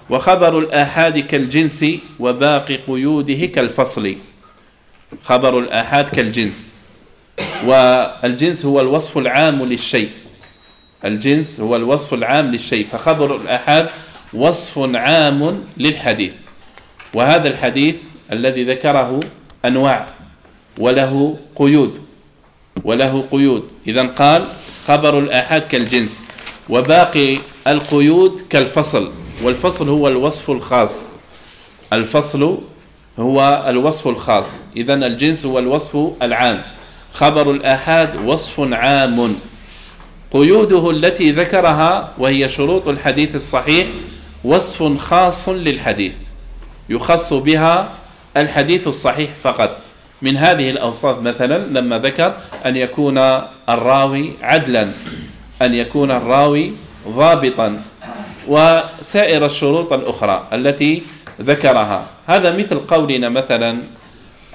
وخبر الآحاد كالجنس وباقي قيوده كالفصل. خبر الآحاد كالجنس. والجنس هو الوصف العام للشيء. الجنس هو الوصف العام للشيء فخبر الآحاد وصف عام للحديث. وهذا الحديث الذي ذكره أنواع وله قيود وله قيود. إذا قال خبر الآحاد كالجنس. وباقي القيود كالفصل والفصل هو الوصف الخاص. الفصل هو الوصف الخاص. إذا الجنس هو الوصف العام. خبر الآحاد وصف عام. قيوده التي ذكرها وهي شروط الحديث الصحيح وصف خاص للحديث. يخص بها الحديث الصحيح فقط. من هذه الأوصاف مثلا لما ذكر أن يكون الراوي عدلا أن يكون الراوي ضابطا وسائر الشروط الأخرى التي ذكرها. هذا مثل قولنا مثلا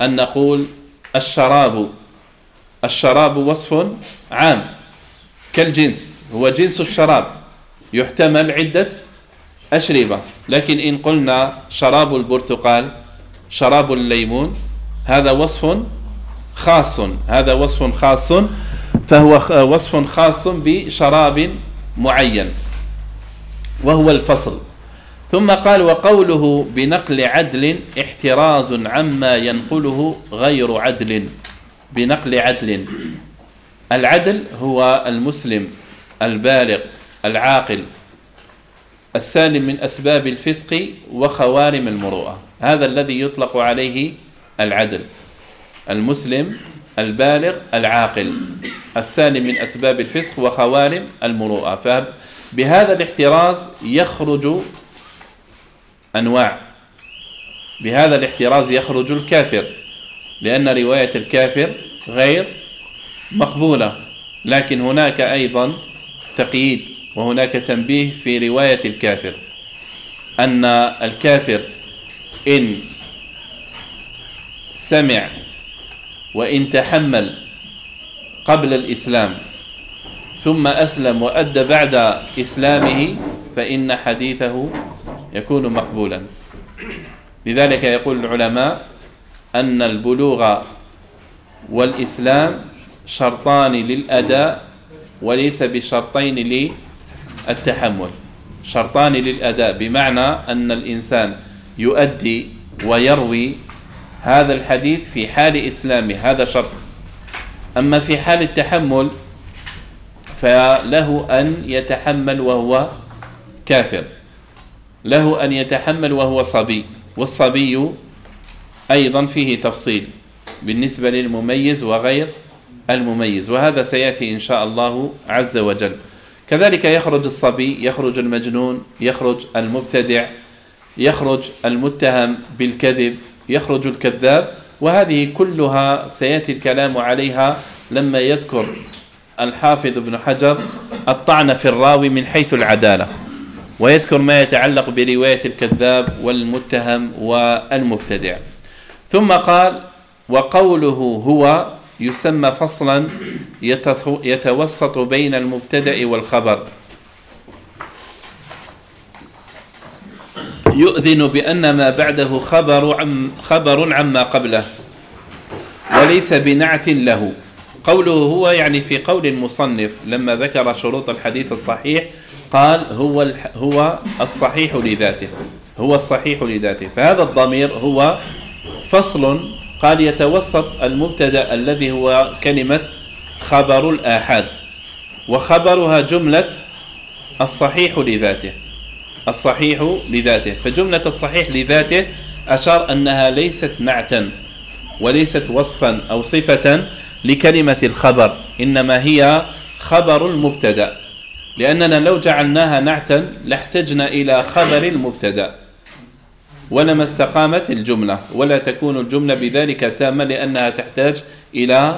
أن نقول الشراب الشراب وصف عام كالجنس هو جنس الشراب يحتمل عدة أشربة. لكن إن قلنا شراب البرتقال شراب الليمون هذا وصف خاص هذا وصف خاص فهو وصف خاص بشراب معين وهو الفصل. ثم قال وقوله بنقل عدل احتراز عما ينقله غير عدل. بنقل عدل. العدل هو المسلم البالغ العاقل السالم من أسباب الفسق وخوارم المروءة. هذا الذي يطلق عليه العدل. المسلم البالغ العاقل السالم من أسباب الفسق وخوارم المروءة. فبهذا الاحتراز يخرج أنواع. بهذا الاحتراز يخرج الكافر لأن رواية الكافر غير مقبولة. لكن هناك أيضا تقييد وهناك تنبيه في رواية الكافر. أن الكافر إن سمع وإن تحمل قبل الإسلام ثم أسلم وأدى بعد إسلامه فإن حديثه يكون مقبولا. لذلك يقول العلماء أن البلوغ والإسلام شرطان للأداء وليس بشرطين للتحمل. شرطان للأداء بمعنى أن الإنسان يؤدي ويروي هذا الحديث في حال إسلامه هذا شرط. أما في حال التحمل فله أن يتحمل وهو كافر. له أن يتحمل وهو صبي والصبي أيضا فيه تفصيل بالنسبة للمميز وغير المميز وهذا سيأتي إن شاء الله عز وجل. كذلك يخرج الصبي يخرج المجنون يخرج المبتدع يخرج المتهم بالكذب يخرج الكذاب وهذه كلها سيأتي الكلام عليها لما يذكر الحافظ ابن حجر الطعن في الراوي من حيث العدالة ويذكر ما يتعلق برواية الكذاب والمتهم والمبتدع. ثم قال وقوله هو يسمى فصلا يتوسط بين المبتدأ والخبر. يؤذن بأن ما بعده خبر عم خبر عما قبله. وليس بنعت له. قوله هو يعني في قول المصنف لما ذكر شروط الحديث الصحيح قال هو هو الصحيح لذاته. هو الصحيح لذاته. فهذا الضمير هو فصل قال يتوسط المبتدأ الذي هو كلمة خبر الآحاد. وخبرها جملة الصحيح لذاته. الصحيح لذاته. فجملة الصحيح لذاته أشار أنها ليست نعتا وليست وصفا أو صفة لكلمة الخبر إنما هي خبر المبتدأ. لأننا لو جعلناها نعتا لاحتجنا إلى خبر المبتدأ. ولما استقامت الجملة ولا تكون الجملة بذلك تامة لأنها تحتاج إلى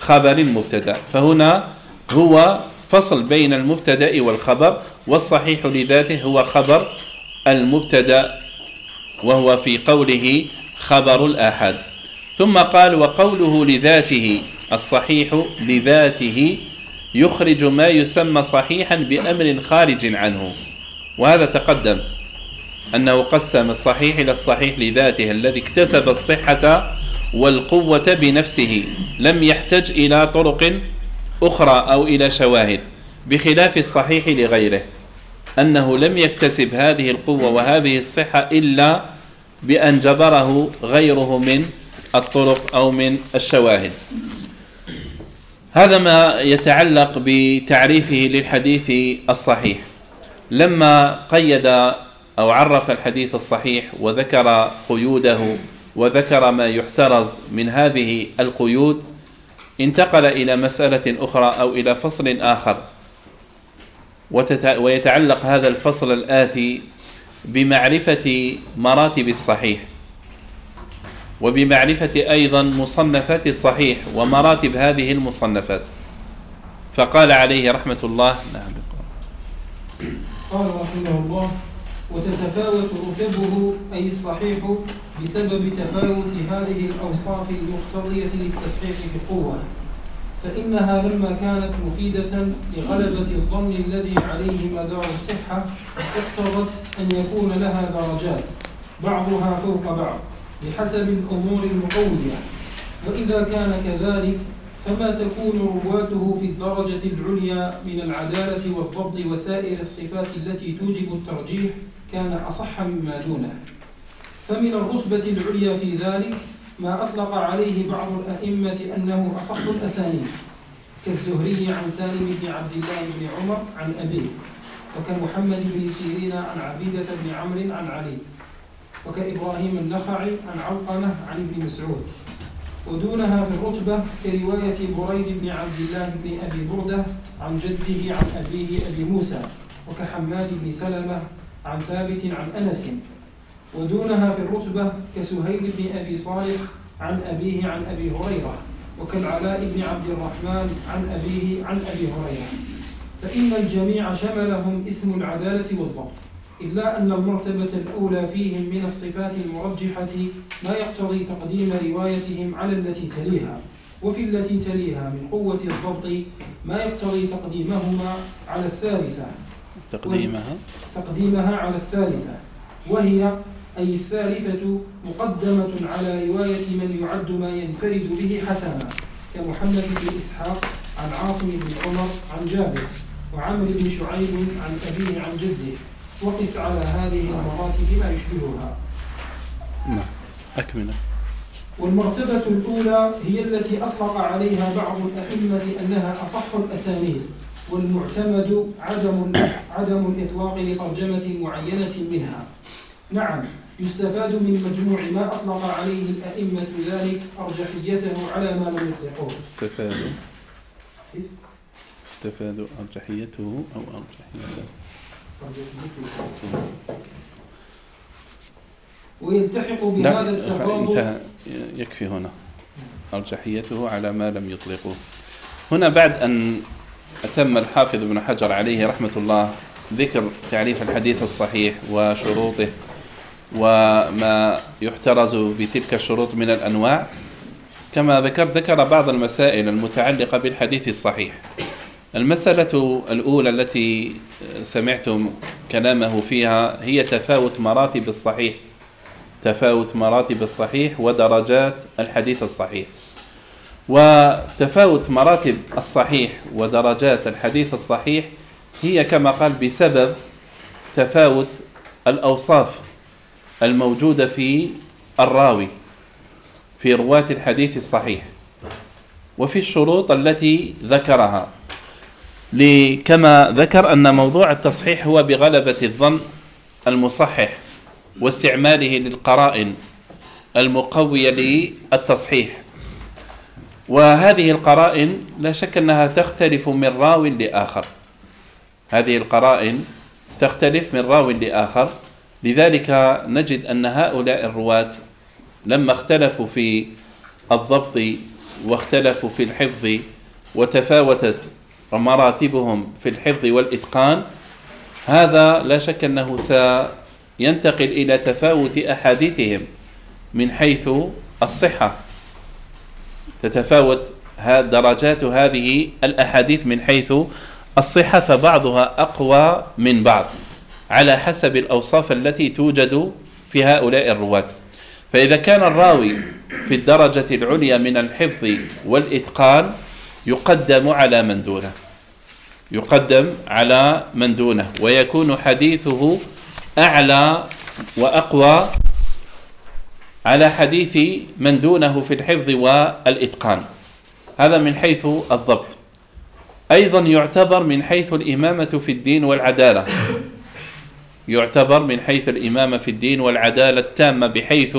خبر المبتدا فهنا هو فصل بين المبتدأ والخبر والصحيح لذاته هو خبر المبتدأ وهو في قوله خبر الآحاد. ثم قال وقوله لذاته الصحيح لذاته يخرج ما يسمى صحيحا بأمر خارج عنه. وهذا تقدم أنه قسم الصحيح إلى الصحيح لذاته الذي اكتسب الصحة والقوة بنفسه لم يحتج إلى طرق أخرى أو إلى شواهد بخلاف الصحيح لغيره أنه لم يكتسب هذه القوة وهذه الصحة إلا بأن جبره غيره من الطرق أو من الشواهد. هذا ما يتعلق بتعريفه للحديث الصحيح. لما قيد أو عرف الحديث الصحيح وذكر قيوده وذكر ما يحترز من هذه القيود انتقل إلى مسألة أخرى أو إلى فصل آخر. ويتعلق هذا الفصل الآتي بمعرفة مراتب الصحيح وبمعرفة أيضا مصنفات الصحيح ومراتب هذه المصنفات. فقال عليه رحمة الله نعم. قال رحمه الله وتتفاوت رتبه أي الصحيح بسبب تفاوت هذه الأوصاف المقتضية للتصحيح بقوة. فإنها لما كانت مفيدة لغلبة الظن الذي عليه مدار الصحة اقتضت أن يكون لها درجات بعضها فوق بعض بحسب الأمور المقوية. وإذا كان كذلك فما تكون رواته في الدرجة العليا من العدالة والضبط وسائر الصفات التي توجب الترجيح كان أصح مما دونه. فمن الرتبة العليا في ذلك ما أطلق عليه بعض الأئمة أنه أصح الأسانيد كالزهري عن سالم بن عبد الله بن عمر عن أبيه وكمحمد بن سيرين عن عبيدة بن عمرو عن علي وكإبراهيم النخعي عن علقمة عن ابن مسعود. ودونها في الرتبة كرواية بريد بن عبد الله بن أبي بردة عن جده عن أبيه أبي موسى وكحماد بن سلمة عن ثابت عن أنس. ودونها في الرتبة كسهيل بن أبي صالح عن أبيه عن أبي هريرة وكالعلاء بن عبد الرحمن عن أبيه عن أبي هريرة. فإن الجميع شملهم اسم العدالة والضبط إلا أن المرتبة الأولى فيهم من الصفات المرجحة ما يقتضي تقديم روايتهم على التي تليها وفي التي تليها من قوة الضبط ما يقتضي تقديمهما على الثالثة. تقديمها؟ تقديمها على الثالثة وهي أي الثالثة مقدمة على رواية من يعد ما ينفرد به حسنا كمحمد بن إسحاق عن عاصم بن عمر عن جابر وعمر بن شعيب عن أبيه عن جده. وقس على هذه المراتب ما يشبهها. نعم أكمل. والمرتبة الأولى هي التي أطلق عليها بعض الأئمة أنها أصح الأسانيد والمعتمد عدم عدم الإطلاق لترجمة معينة منها. نعم. يستفاد من مجموع ما أطلق عليه الأئمة ذلك أرجحيته على ما لم يطلقوه. استفادوا استفادوا أرجحيته أو أرجحيته. ويلتحق بهذا لا التفاضل انتهى. يكفي هنا. أرجحيته على ما لم يطلقوه. هنا بعد أن أتم الحافظ ابن حجر عليه رحمة الله ذكر تعريف الحديث الصحيح وشروطه وما يحترز بتلك الشروط من الأنواع. كما ذكرت ذكر بعض المسائل المتعلقة بالحديث الصحيح. المسألة الأولى التي سمعتم كلامه فيها هي تفاوت مراتب الصحيح. تفاوت مراتب الصحيح ودرجات الحديث الصحيح. وتفاوت مراتب الصحيح ودرجات الحديث الصحيح هي كما قال بسبب تفاوت الأوصاف الموجودة في الراوي في رواة الحديث الصحيح وفي الشروط التي ذكرها. كما ذكر أن موضوع التصحيح هو بغلبة الظن المصحح واستعماله للقرائن المقوية للتصحيح. وهذه القرائن لا شك أنها تختلف من راو لآخر. هذه القرائن تختلف من راو لآخر. لذلك نجد أن هؤلاء الرواة لما اختلفوا في الضبط واختلفوا في الحفظ وتفاوتت مراتبهم في الحفظ والإتقان هذا لا شك أنه سينتقل إلى تفاوت أحاديثهم من حيث الصحة. تتفاوت درجات هذه الأحاديث من حيث الصحة فبعضها أقوى من بعض. على حسب الأوصاف التي توجد في هؤلاء الرواة فإذا كان الراوي في الدرجة العليا من الحفظ والإتقان يقدم على من دونه. يقدم على من دونه ويكون حديثه أعلى وأقوى على حديث من دونه في الحفظ والإتقان. هذا من حيث الضبط. أيضا يعتبر من حيث الإمامة في الدين والعدالة. يعتبر من حيث الإمامة في الدين والعدالة التامة بحيث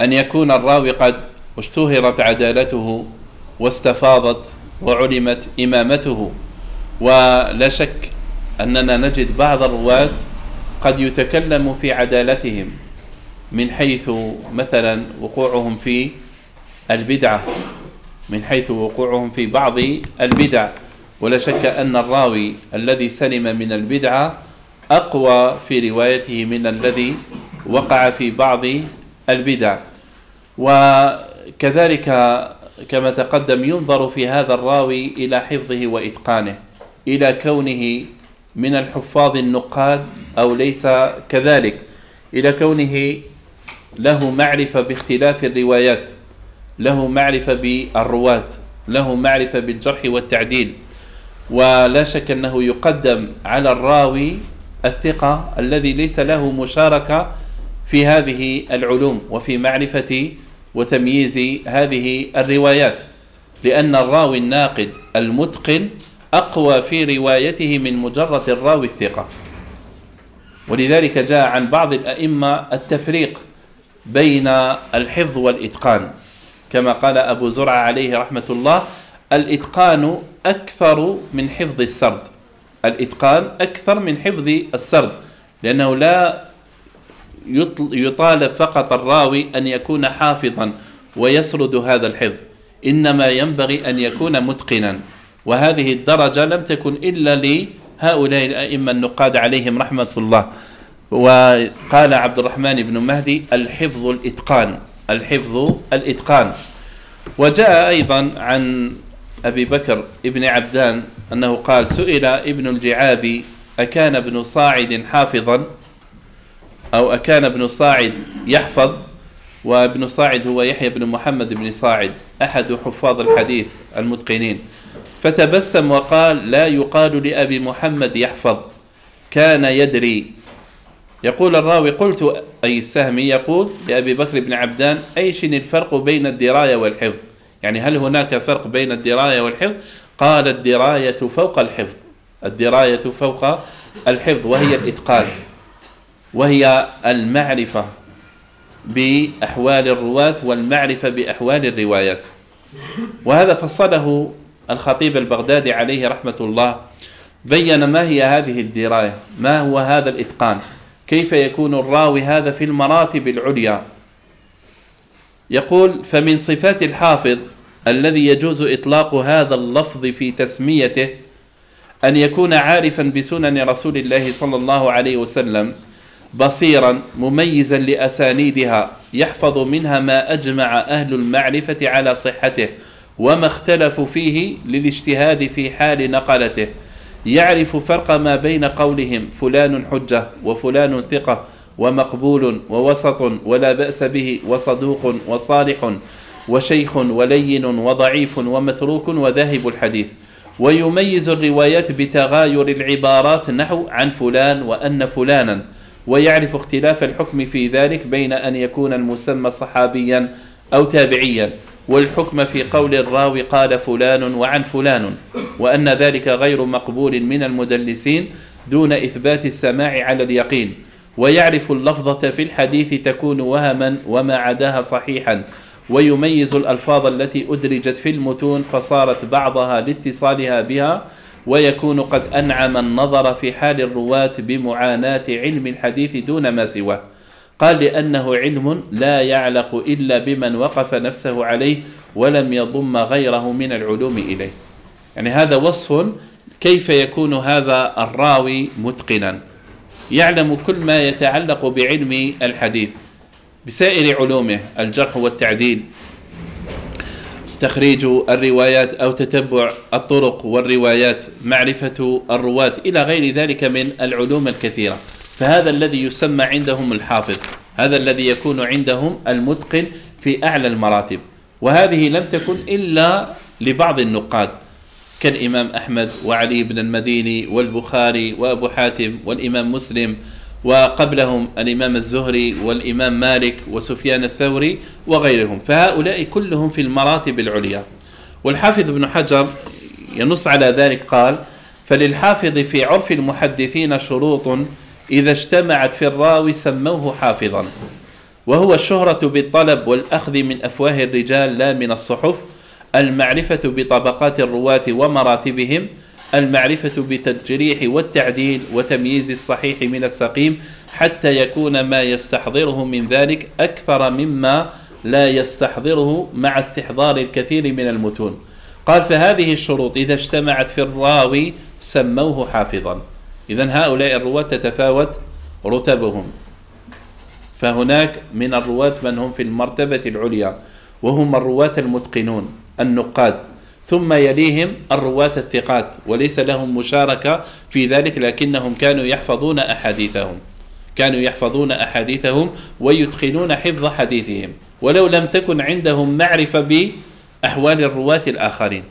أن يكون الراوي قد اشتهرت عدالته واستفاضت وعلمت إمامته. ولا شك أننا نجد بعض الرواة قد يتكلم في عدالتهم من حيث مثلا وقوعهم في البدعة من حيث وقوعهم في بعض البدع. ولا شك أن الراوي الذي سلم من البدعة أقوى في روايته من الذي وقع في بعض البدع. وكذلك كما تقدم ينظر في هذا الراوي إلى حفظه وإتقانه إلى كونه من الحفاظ النقاد أو ليس كذلك إلى كونه له معرفة باختلاف الروايات له معرفة بالرواة له معرفة بالجرح والتعديل. ولا شك أنه يقدم على الراوي الثقة الذي ليس له مشاركة في هذه العلوم وفي معرفة وتمييز هذه الروايات لأن الراوي الناقد المتقن أقوى في روايته من مجرد الراوي الثقة. ولذلك جاء عن بعض الأئمة التفريق بين الحفظ والإتقان. كما قال أبو زرع عليه رحمة الله الإتقان أكثر من حفظ السرد. الإتقان أكثر من حفظ السرد لأنه لا يطالب فقط الراوي أن يكون حافظا ويسرد هذا الحفظ إنما ينبغي أن يكون متقنا. وهذه الدرجة لم تكن إلا لهؤلاء الأئمة النقاد عليهم رحمة الله. وقال عبد الرحمن بن مهدي الحفظ الإتقان الحفظ الإتقان. وجاء أيضا عن أبي بكر ابن عبدان أنه قال سئل ابن الجعابي أكان ابن صاعد حافظا؟ أو أكان ابن صاعد يحفظ؟ وابن صاعد هو يحيى بن محمد بن صاعد أحد حفاظ الحديث المتقنين. فتبسم وقال لا يقال لأبي محمد يحفظ كان يدري. يقول الراوي قلت أي السهمي يقول لأبي بكر بن عبدان أيش الفرق بين الدراية والحفظ؟ يعني هل هناك فرق بين الدراية والحفظ؟ قال الدراية فوق الحفظ. الدراية فوق الحفظ وهي الإتقان وهي المعرفة بأحوال الرواة والمعرفة بأحوال الروايات. وهذا فصله الخطيب البغدادي عليه رحمة الله بين ما هي هذه الدراية ما هو هذا الإتقان كيف يكون الراوي هذا في المراتب العليا. يقول فمن صفات الحافظ الذي يجوز إطلاق هذا اللفظ في تسميته أن يكون عارفا بسنن رسول الله صلى الله عليه وسلم بصيرا مميزا لأسانيدها يحفظ منها ما أجمع أهل المعرفة على صحته وما اختلفوا فيه للاجتهاد في حال نقلته. يعرف فرق ما بين قولهم فلان حجة وفلان ثقة ومقبول ووسط ولا بأس به وصدوق وصالح وشيخ ولين وضعيف ومتروك وذاهب الحديث. ويميز الروايات بتغاير العبارات نحو عن فلان وأن فلانا ويعرف اختلاف الحكم في ذلك بين أن يكون المسمى صحابيا أو تابعيا والحكم في قول الراوي قال فلان وعن فلان وأن ذلك غير مقبول من المدلسين دون إثبات السماع على اليقين. ويعرف اللفظة في الحديث تكون وهما وما عداها صحيحا ويميز الألفاظ التي أدرجت في المتون فصارت بعضها لاتصالها بها ويكون قد أنعم النظر في حال الرواة بمعاناة علم الحديث دون ما سواه. قال لأنه علم لا يعلق إلا بمن وقف نفسه عليه ولم يضم غيره من العلوم إليه. يعني هذا وصف كيف يكون هذا الراوي متقنا. يعلم كل ما يتعلق بعلم الحديث. بسائر علومه الجرح والتعديل تخريج الروايات أو تتبع الطرق والروايات معرفة الرواة إلى غير ذلك من العلوم الكثيرة. فهذا الذي يسمى عندهم الحافظ هذا الذي يكون عندهم المتقن في أعلى المراتب. وهذه لم تكن إلا لبعض النقاد كالإمام أحمد وعلي بن المديني والبخاري وأبو حاتم والإمام مسلم وقبلهم الإمام الزهري والإمام مالك وسفيان الثوري وغيرهم. فهؤلاء كلهم في المراتب العليا. والحافظ ابن حجر ينص على ذلك قال فللحافظ في عرف المحدثين شروط إذا اجتمعت في الراوي سموه حافظا وهو الشهرة بالطلب والأخذ من أفواه الرجال لا من الصحف المعرفة بطبقات الرواة ومراتبهم المعرفة بالتجريح والتعديل وتمييز الصحيح من السقيم حتى يكون ما يستحضره من ذلك أكثر مما لا يستحضره مع استحضار الكثير من المتون. قال فهذه الشروط إذا اجتمعت في الراوي سموه حافظا. إذا هؤلاء الرواة تتفاوت رتبهم. فهناك من الرواة من هم في المرتبة العليا وهم الرواة المتقنون النقاد. ثم يليهم الرواة الثقات وليس لهم مشاركة في ذلك لكنهم كانوا يحفظون أحاديثهم. كانوا يحفظون أحاديثهم ويتقنون حفظ حديثهم. ولو لم تكن عندهم معرفة بأحوال الرواة الآخرين.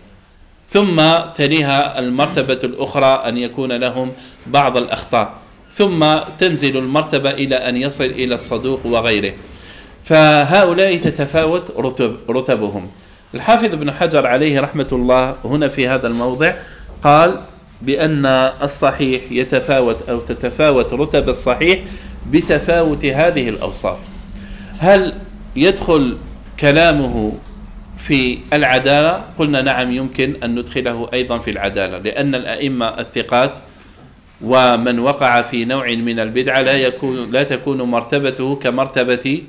ثم تليها المرتبة الأخرى أن يكون لهم بعض الأخطاء. ثم تنزل المرتبة إلى أن يصل إلى الصدوق وغيره. فهؤلاء تتفاوت رتب رتبهم. الحافظ ابن حجر عليه رحمة الله هنا في هذا الموضع قال بأن الصحيح يتفاوت أو تتفاوت رتب الصحيح بتفاوت هذه الأوصاف. هل يدخل كلامه في العدالة؟ قلنا نعم يمكن أن ندخله أيضا في العدالة لأن الأئمة الثقات ومن وقع في نوع من البدعة لا يكون لا تكون مرتبته كمرتبة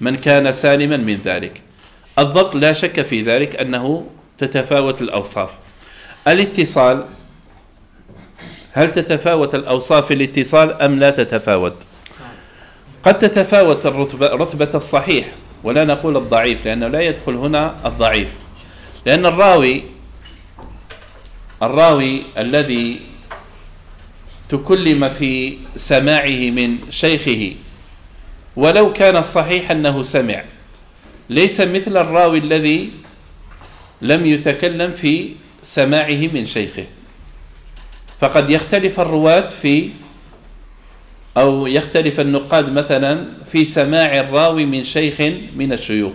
من كان سالما من ذلك. الضبط لا شك في ذلك أنه تتفاوت الأوصاف. الاتصال هل تتفاوت الأوصاف في الاتصال أم لا تتفاوت؟ قد تتفاوت الرتبة رتبة الصحيح ولا نقول الضعيف لأنه لا يدخل هنا الضعيف. لأن الراوي الراوي الذي تكلم في سماعه من شيخه ولو كان الصحيح أنه سمع ليس مثل الراوي الذي لم يتكلم في سماعه من شيخه. فقد يختلف الرواة في أو يختلف النقاد مثلا في سماع الراوي من شيخ من الشيوخ.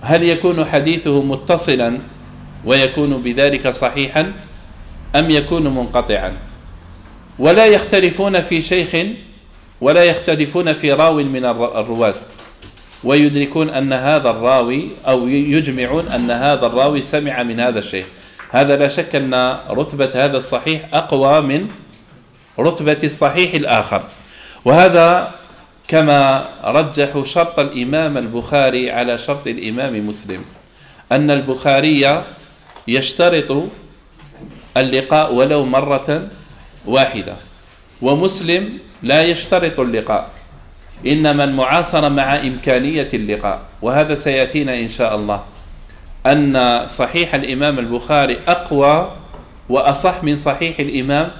هل يكون حديثه متصلا ويكون بذلك صحيحا أم يكون منقطعا؟ ولا يختلفون في شيخ ولا يختلفون في راو من الر- الرواة. ويدركون أن هذا الراوي أو يجمعون أن هذا الراوي سمع من هذا الشيخ. هذا لا شك أن رتبة هذا الصحيح أقوى من رتبة الصحيح الآخر. وهذا كما رجحوا شرط الإمام البخاري على شرط الإمام مسلم أن البخاري يشترط اللقاء ولو مرة واحدة ومسلم لا يشترط اللقاء. إنما المعاصرة مع إمكانية اللقاء وهذا سيأتينا إن شاء الله. أن صحيح الإمام البخاري أقوى وأصح من صحيح الإمام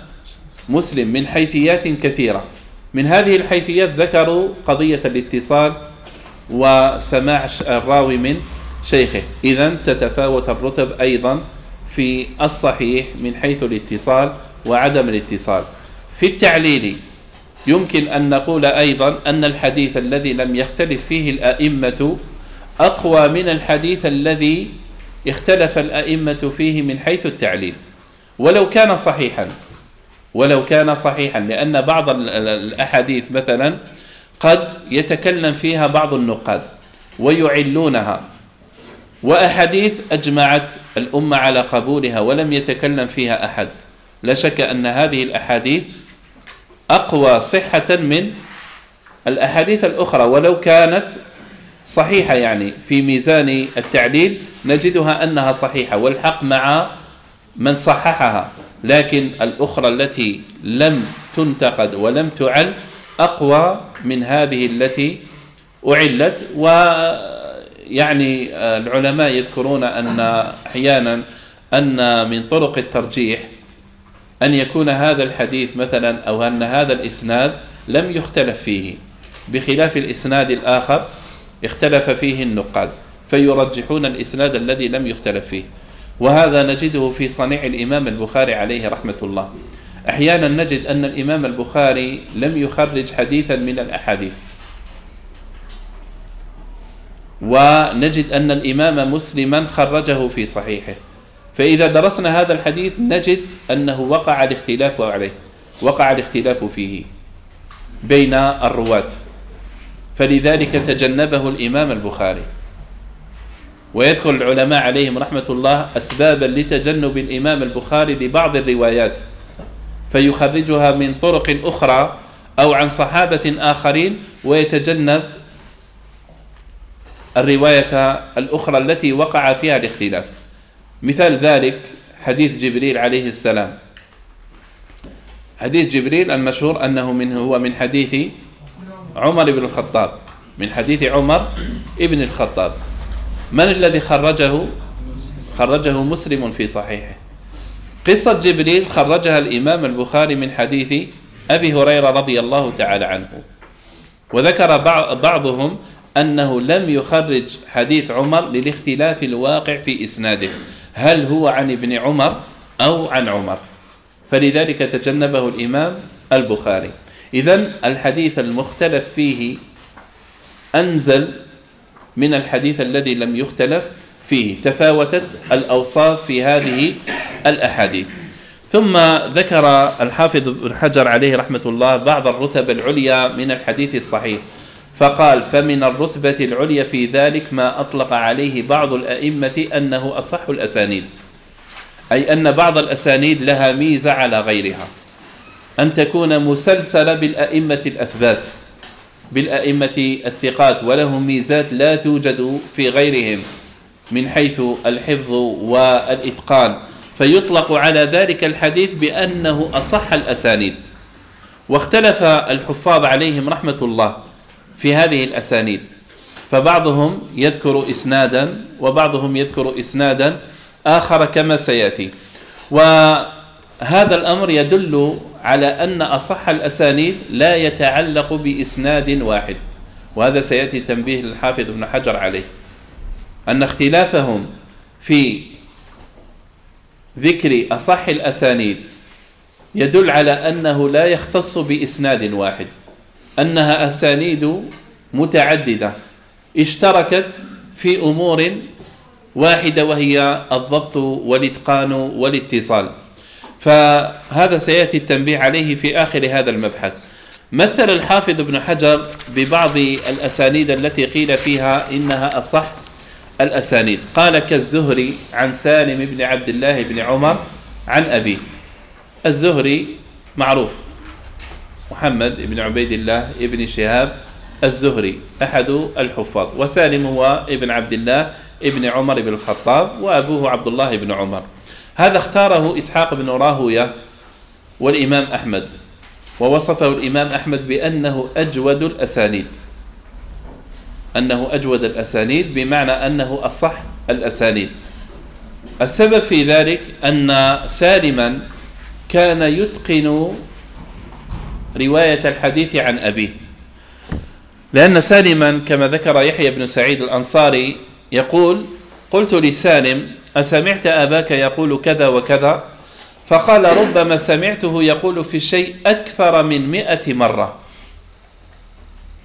مسلم من حيثيات كثيرة. من هذه الحيثيات ذكروا قضية الاتصال وسماع الراوي من شيخه. إذا تتفاوت الرتب أيضا في الصحيح من حيث الاتصال وعدم الاتصال. في التعليل يمكن أن نقول أيضا أن الحديث الذي لم يختلف فيه الأئمة أقوى من الحديث الذي اختلف الأئمة فيه من حيث التعليل. ولو كان صحيحا ولو كان صحيحا لأن بعض ال- ال- الأحاديث مثلا قد يتكلم فيها بعض النقاد ويعلونها وأحاديث أجمعت الأمة على قبولها ولم يتكلم فيها أحد. لا شك أن هذه الأحاديث أقوى صحة من الأحاديث الأخرى ولو كانت صحيحة يعني في ميزان التعليل نجدها أنها صحيحة والحق مع من صححها لكن الأخرى التي لم تنتقد ولم تعل أقوى من هذه التي أعلت. ويعني العلماء يذكرون أن أحيانا أن من طرق الترجيح أن يكون هذا الحديث مثلا أو أن هذا الإسناد لم يختلف فيه. بخلاف الإسناد الآخر اختلف فيه النقاد فيرجحون الإسناد الذي لم يختلف فيه. وهذا نجده في صنيع الإمام البخاري عليه رحمة الله. أحيانا نجد أن الإمام البخاري لم يخرج حديثا من الأحاديث. ونجد أن الإمام مسلما خرجه في صحيحه. فإذا درسنا هذا الحديث نجد أنه وقع الاختلاف عليه وقع الاختلاف فيه بين الرواة. فلذلك تجنبه الإمام البخاري ويذكر العلماء عليهم رحمة الله أسبابا لتجنب الإمام البخاري لبعض الروايات فيخرجها من طرق أخرى أو عن صحابة آخرين ويتجنب الرواية الأخرى التي وقع فيها الاختلاف. مثال ذلك حديث جبريل عليه السلام. حديث جبريل المشهور أنه من هو من حديث عمر بن الخطاب من حديث عمر ابن الخطاب. من الذي خرجه؟ خرجه مسلم في صحيحه. قصة جبريل خرجها الإمام البخاري من حديث أبي هريرة رضي الله تعالى عنه. وذكر بعضهم أنه لم يخرج حديث عمر للاختلاف الواقع في إسناده. هل هو عن ابن عمر أو عن عمر؟ فلذلك تجنبه الإمام البخاري. إذا الحديث المختلف فيه أنزل من الحديث الذي لم يختلف فيه تفاوتت الأوصاف في هذه الأحاديث. ثم ذكر الحافظ ابن حجر عليه رحمة الله بعض الرتب العليا من الحديث الصحيح. فقال فمن الرتبة العليا في ذلك ما أطلق عليه بعض الأئمة أنه أصح الأسانيد. أي أن بعض الأسانيد لها ميزة على غيرها. أن تكون مسلسلة بالأئمة الأثبات بالأئمة الثقات ولهم ميزات لا توجد في غيرهم من حيث الحفظ والإتقان. فيطلق على ذلك الحديث بأنه أصح الأسانيد. واختلف الحفاظ عليهم رحمة الله. في هذه الأسانيد. فبعضهم يذكر إسنادا وبعضهم يذكر إسنادا آخر كما سيأتي. وهذا الأمر يدل على أن أصح الأسانيد لا يتعلق بإسناد واحد. وهذا سيأتي تنبيه للحافظ ابن حجر عليه. أن اختلافهم في ذكر أصح الأسانيد يدل على أنه لا يختص بإسناد واحد. أنها أسانيد متعددة اشتركت في أمور واحدة وهي الضبط والإتقان والاتصال. فهذا سيأتي التنبيه عليه في آخر هذا المبحث. مثل الحافظ ابن حجر ببعض الأسانيد التي قيل فيها إنها أصح الأسانيد. قال كالزهري عن سالم بن عبد الله بن عمر عن أبيه. الزهري معروف. محمد بن عبيد الله بن شهاب الزهري أحد الحفاظ. وسالم هو ابن عبد الله ابن عمر بن الخطاب وأبوه عبد الله بن عمر. هذا اختاره إسحاق بن راهوية والإمام أحمد ووصفه الإمام أحمد بأنه أجود الأسانيد. أنه أجود الأسانيد بمعنى أنه أصح الأسانيد. السبب في ذلك أن سالما كان يتقن رواية الحديث عن أبيه. لأن سالما كما ذكر يحيى بن سعيد الأنصاري يقول قلت لسالم أسمعت أباك يقول كذا وكذا؟ فقال ربما سمعته يقول في الشيء أكثر من مئة مرة.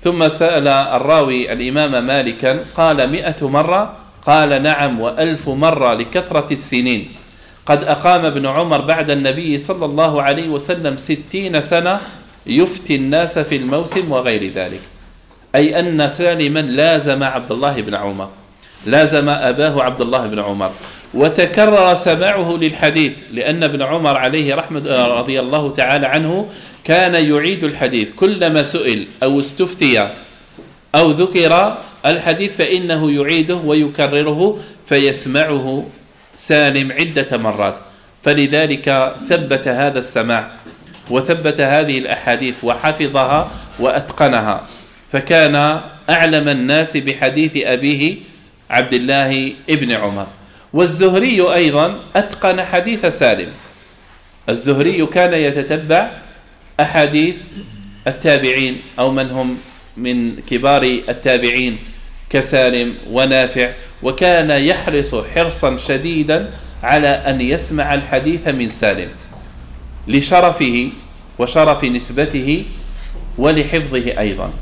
ثم سأل الراوي الإمام مالكا قال مئة مرة؟ قال نعم وألف مرة لكثرة السنين. قد أقام ابن عمر بعد النبي صلى الله عليه وسلم ستين سنة يفتي الناس في الموسم وغير ذلك. أي أن سالما لازم عبد الله بن عمر. لازم أباه عبد الله بن عمر. وتكرر سماعه للحديث لأن ابن عمر عليه رحمة رضي الله تعالى عنه كان يعيد الحديث. كلما سئل أو استفتي أو ذكر الحديث فإنه يعيده ويكرره فيسمعه سالم عدة مرات. فلذلك ثبت هذا السماع. وثبت هذه الأحاديث وحفظها وأتقنها. فكان أعلم الناس بحديث أبيه عبد الله ابن عمر. والزهري أيضا أتقن حديث سالم. الزهري كان يتتبع أحاديث التابعين أو من هم من كبار التابعين كسالم ونافع وكان يحرص حرصا شديدا على أن يسمع الحديث من سالم. لشرفه وشرف نسبته ولحفظه أيضا.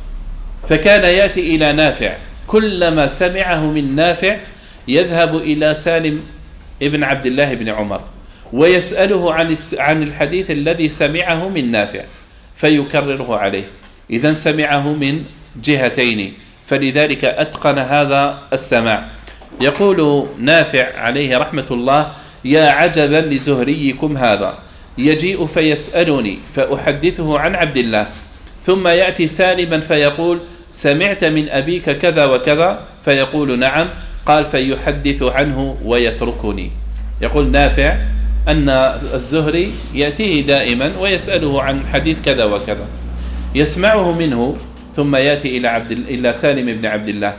فكان يأتي إلى نافع. كلما سمعه من نافع يذهب إلى سالم ابن عبد الله بن عمر ويسأله عن عن الحديث الذي سمعه من نافع فيكرره عليه. إذا سمعه من جهتين فلذلك أتقن هذا السماع. يقول نافع عليه رحمة الله يا عجبا لزهريكم هذا. يجيء فيسألني فأحدثه عن عبد الله ثم يأتي سالما فيقول سمعت من أبيك كذا وكذا؟ فيقول نعم. قال فيحدث عنه ويتركني. يقول نافع. أن الزهري يأتيه دائما ويسأله عن حديث كذا وكذا. يسمعه منه ثم يأتي إلى عبد إلى سالم بن عبد الله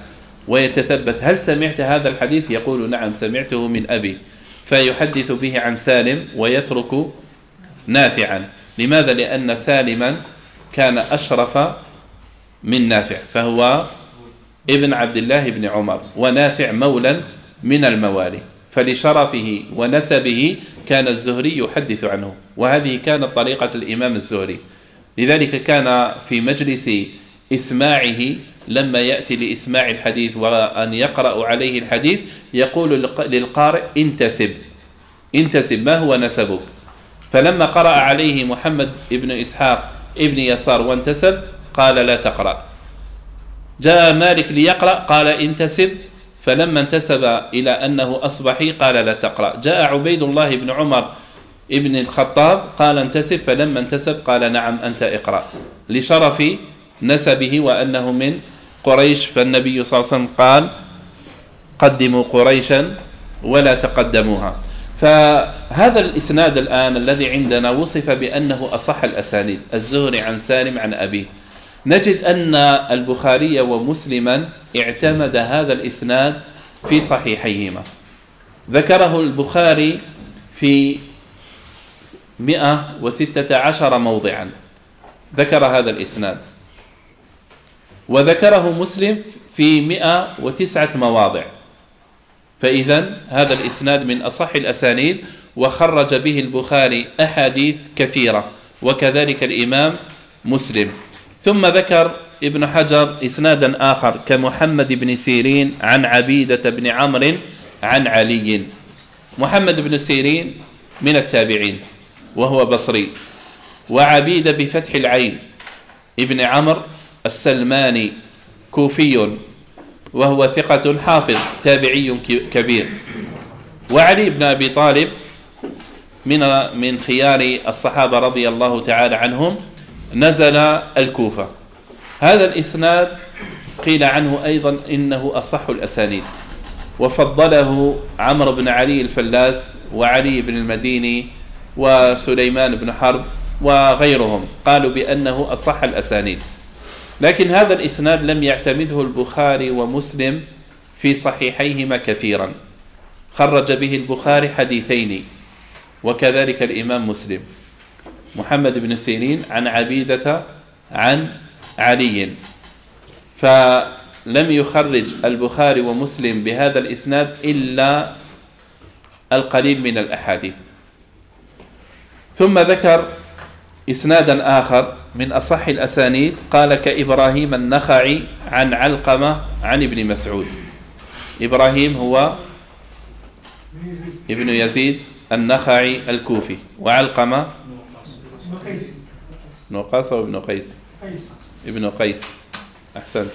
ويتثبت. هل سمعت هذا الحديث؟ يقول نعم سمعته من أبي. فيحدث به عن سالم ويترك نافعا. لماذا؟ لأن سالما كان أشرف من نافع فهو ابن عبد الله بن عمر ونافع مولا من الموالي. فلشرفه ونسبه كان الزهري يحدث عنه وهذه كانت طريقة الإمام الزهري. لذلك كان في مجلس إسماعه لما يأتي لإسماع الحديث وأن يقرأ عليه الحديث يقول للقارئ انتسب انتسب ما هو نسبك؟ فلما قرأ عليه محمد ابن إسحاق ابن يسار وانتسب قال لا تقرأ. جاء مالك ليقرأ قال انتسب. فلما انتسب إلى أنه أصبحي قال لا تقرأ. جاء عبيد الله بن عمر ابن الخطاب قال انتسب. فلما انتسب قال نعم أنت اقرأ. لشرف نسبه وأنه من قريش. فالنبي صلى الله عليه وسلم قال قدموا قريشا ولا تقدموها. فهذا الإسناد الآن الذي عندنا وصف بأنه أصح الأسانيد. الزهري عن سالم عن أبيه. نجد أن البخاري ومسلما اعتمد هذا الإسناد في صحيحيهما. ذكره البخاري في 116 موضعا. ذكر هذا الإسناد. وذكره مسلم في 109 مواضع. فإذا هذا الإسناد من أصح الأسانيد وخرج به البخاري أحاديث كثيرة وكذلك الإمام مسلم. ثم ذكر ابن حجر إسنادا آخر كمحمد بن سيرين عن عبيدة بن عمرو عن علي. محمد بن سيرين من التابعين وهو بصري. وعبيد بفتح العين ابن عمرو السلماني كوفي. وهو ثقة حافظ تابعي كبير. وعلي بن أبي طالب من من خيار الصحابة رضي الله تعالى عنهم نزل الكوفة. هذا الإسناد قيل عنه أيضا إنه أصح الأسانيد. وفضله عمرو بن علي الفلاس وعلي بن المديني وسليمان بن حرب وغيرهم. قالوا بأنه أصح الأسانيد. لكن هذا الإسناد لم يعتمده البخاري ومسلم في صحيحيهما كثيرا. خرج به البخاري حديثين وكذلك الإمام مسلم. محمد بن سيرين عن عبيدة عن علي. فلم يخرج البخاري ومسلم بهذا الإسناد إلا القليل من الأحاديث. ثم ذكر إسنادا آخر من أصح الأسانيد قال كإبراهيم النخعي عن علقمة عن ابن مسعود. إبراهيم هو ابن يزيد النخعي الكوفي وعلقمة نقاص أو ابن قيس؟ ابن قيس. أحسنت.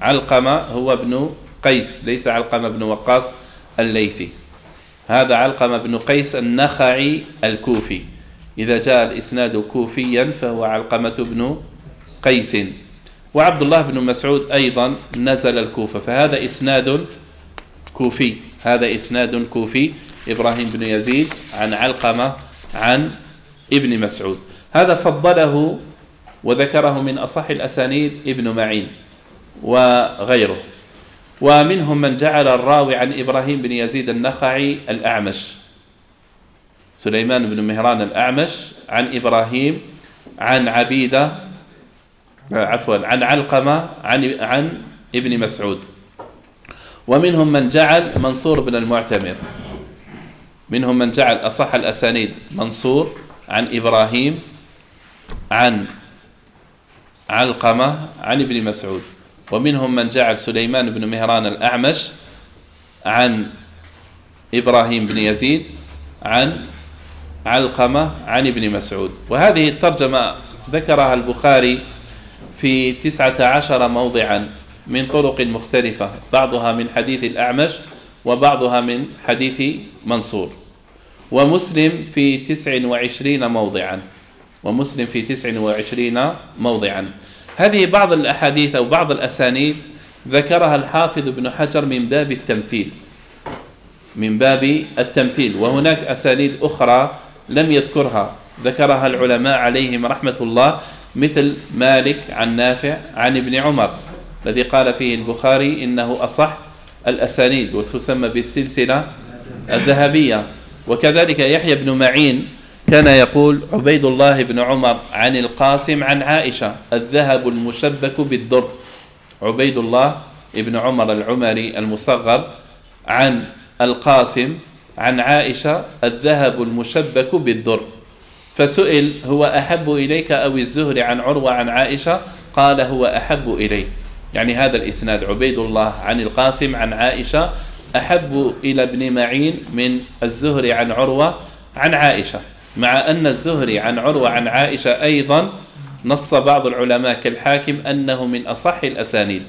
علقمة هو ابن قيس ليس علقمة بن وقاص الليثي. هذا علقمة بن قيس النخعي الكوفي. إذا جاء الإسناد كوفيا فهو علقمة بن قيس. وعبد الله بن مسعود أيضا نزل الكوفة فهذا إسناد كوفي هذا إسناد كوفي إبراهيم بن يزيد عن علقمة عن ابن مسعود. هذا فضله وذكره من أصح الأسانيد ابن معين وغيره. ومنهم من جعل الراوي عن إبراهيم بن يزيد النخعي الأعمش. سليمان بن مهران الأعمش عن إبراهيم عن عبيدة عفوا عن علقمة عن عن ابن مسعود. ومنهم من جعل منصور بن المعتمر. منهم من جعل أصح الأسانيد منصور عن إبراهيم عن علقمة عن ابن مسعود. ومنهم من جعل سليمان بن مهران الأعمش عن إبراهيم بن يزيد عن علقمة عن ابن مسعود. وهذه الترجمة ذكرها البخاري في تسعة عشر موضعا من طرق مختلفة بعضها من حديث الأعمش وبعضها من حديث منصور. ومسلم في تسع وعشرين موضعا. ومسلم في تسع وعشرين موضعا. هذه بعض الأحاديث أو بعض الأسانيد ذكرها الحافظ ابن حجر من باب التمثيل. من باب التمثيل. وهناك أسانيد أخرى لم يذكرها ذكرها العلماء عليهم رحمة الله مثل مالك عن نافع عن ابن عمر الذي قال فيه البخاري إنه أصح الأسانيد وتسمى بالسلسلة الذهبية. وكذلك يحيى بن معين كان يقول عبيد الله بن عمر عن القاسم عن عائشة الذهب المشبك بالدر عبيد الله بن عمر العمري المصغر عن القاسم عن عائشة الذهب المشبك بالدر. فسئل هو أحب إليك أو الزهري عن عروة عن عائشة؟ قال هو أحب إلي يعني هذا الإسناد عبيد الله عن القاسم عن عائشة أحب إلى ابن معين من الزهري عن عروة عن عائشة. مع أن الزهري عن عروة عن عائشة أيضا نص بعض العلماء كالحاكم أنه من أصح الأسانيد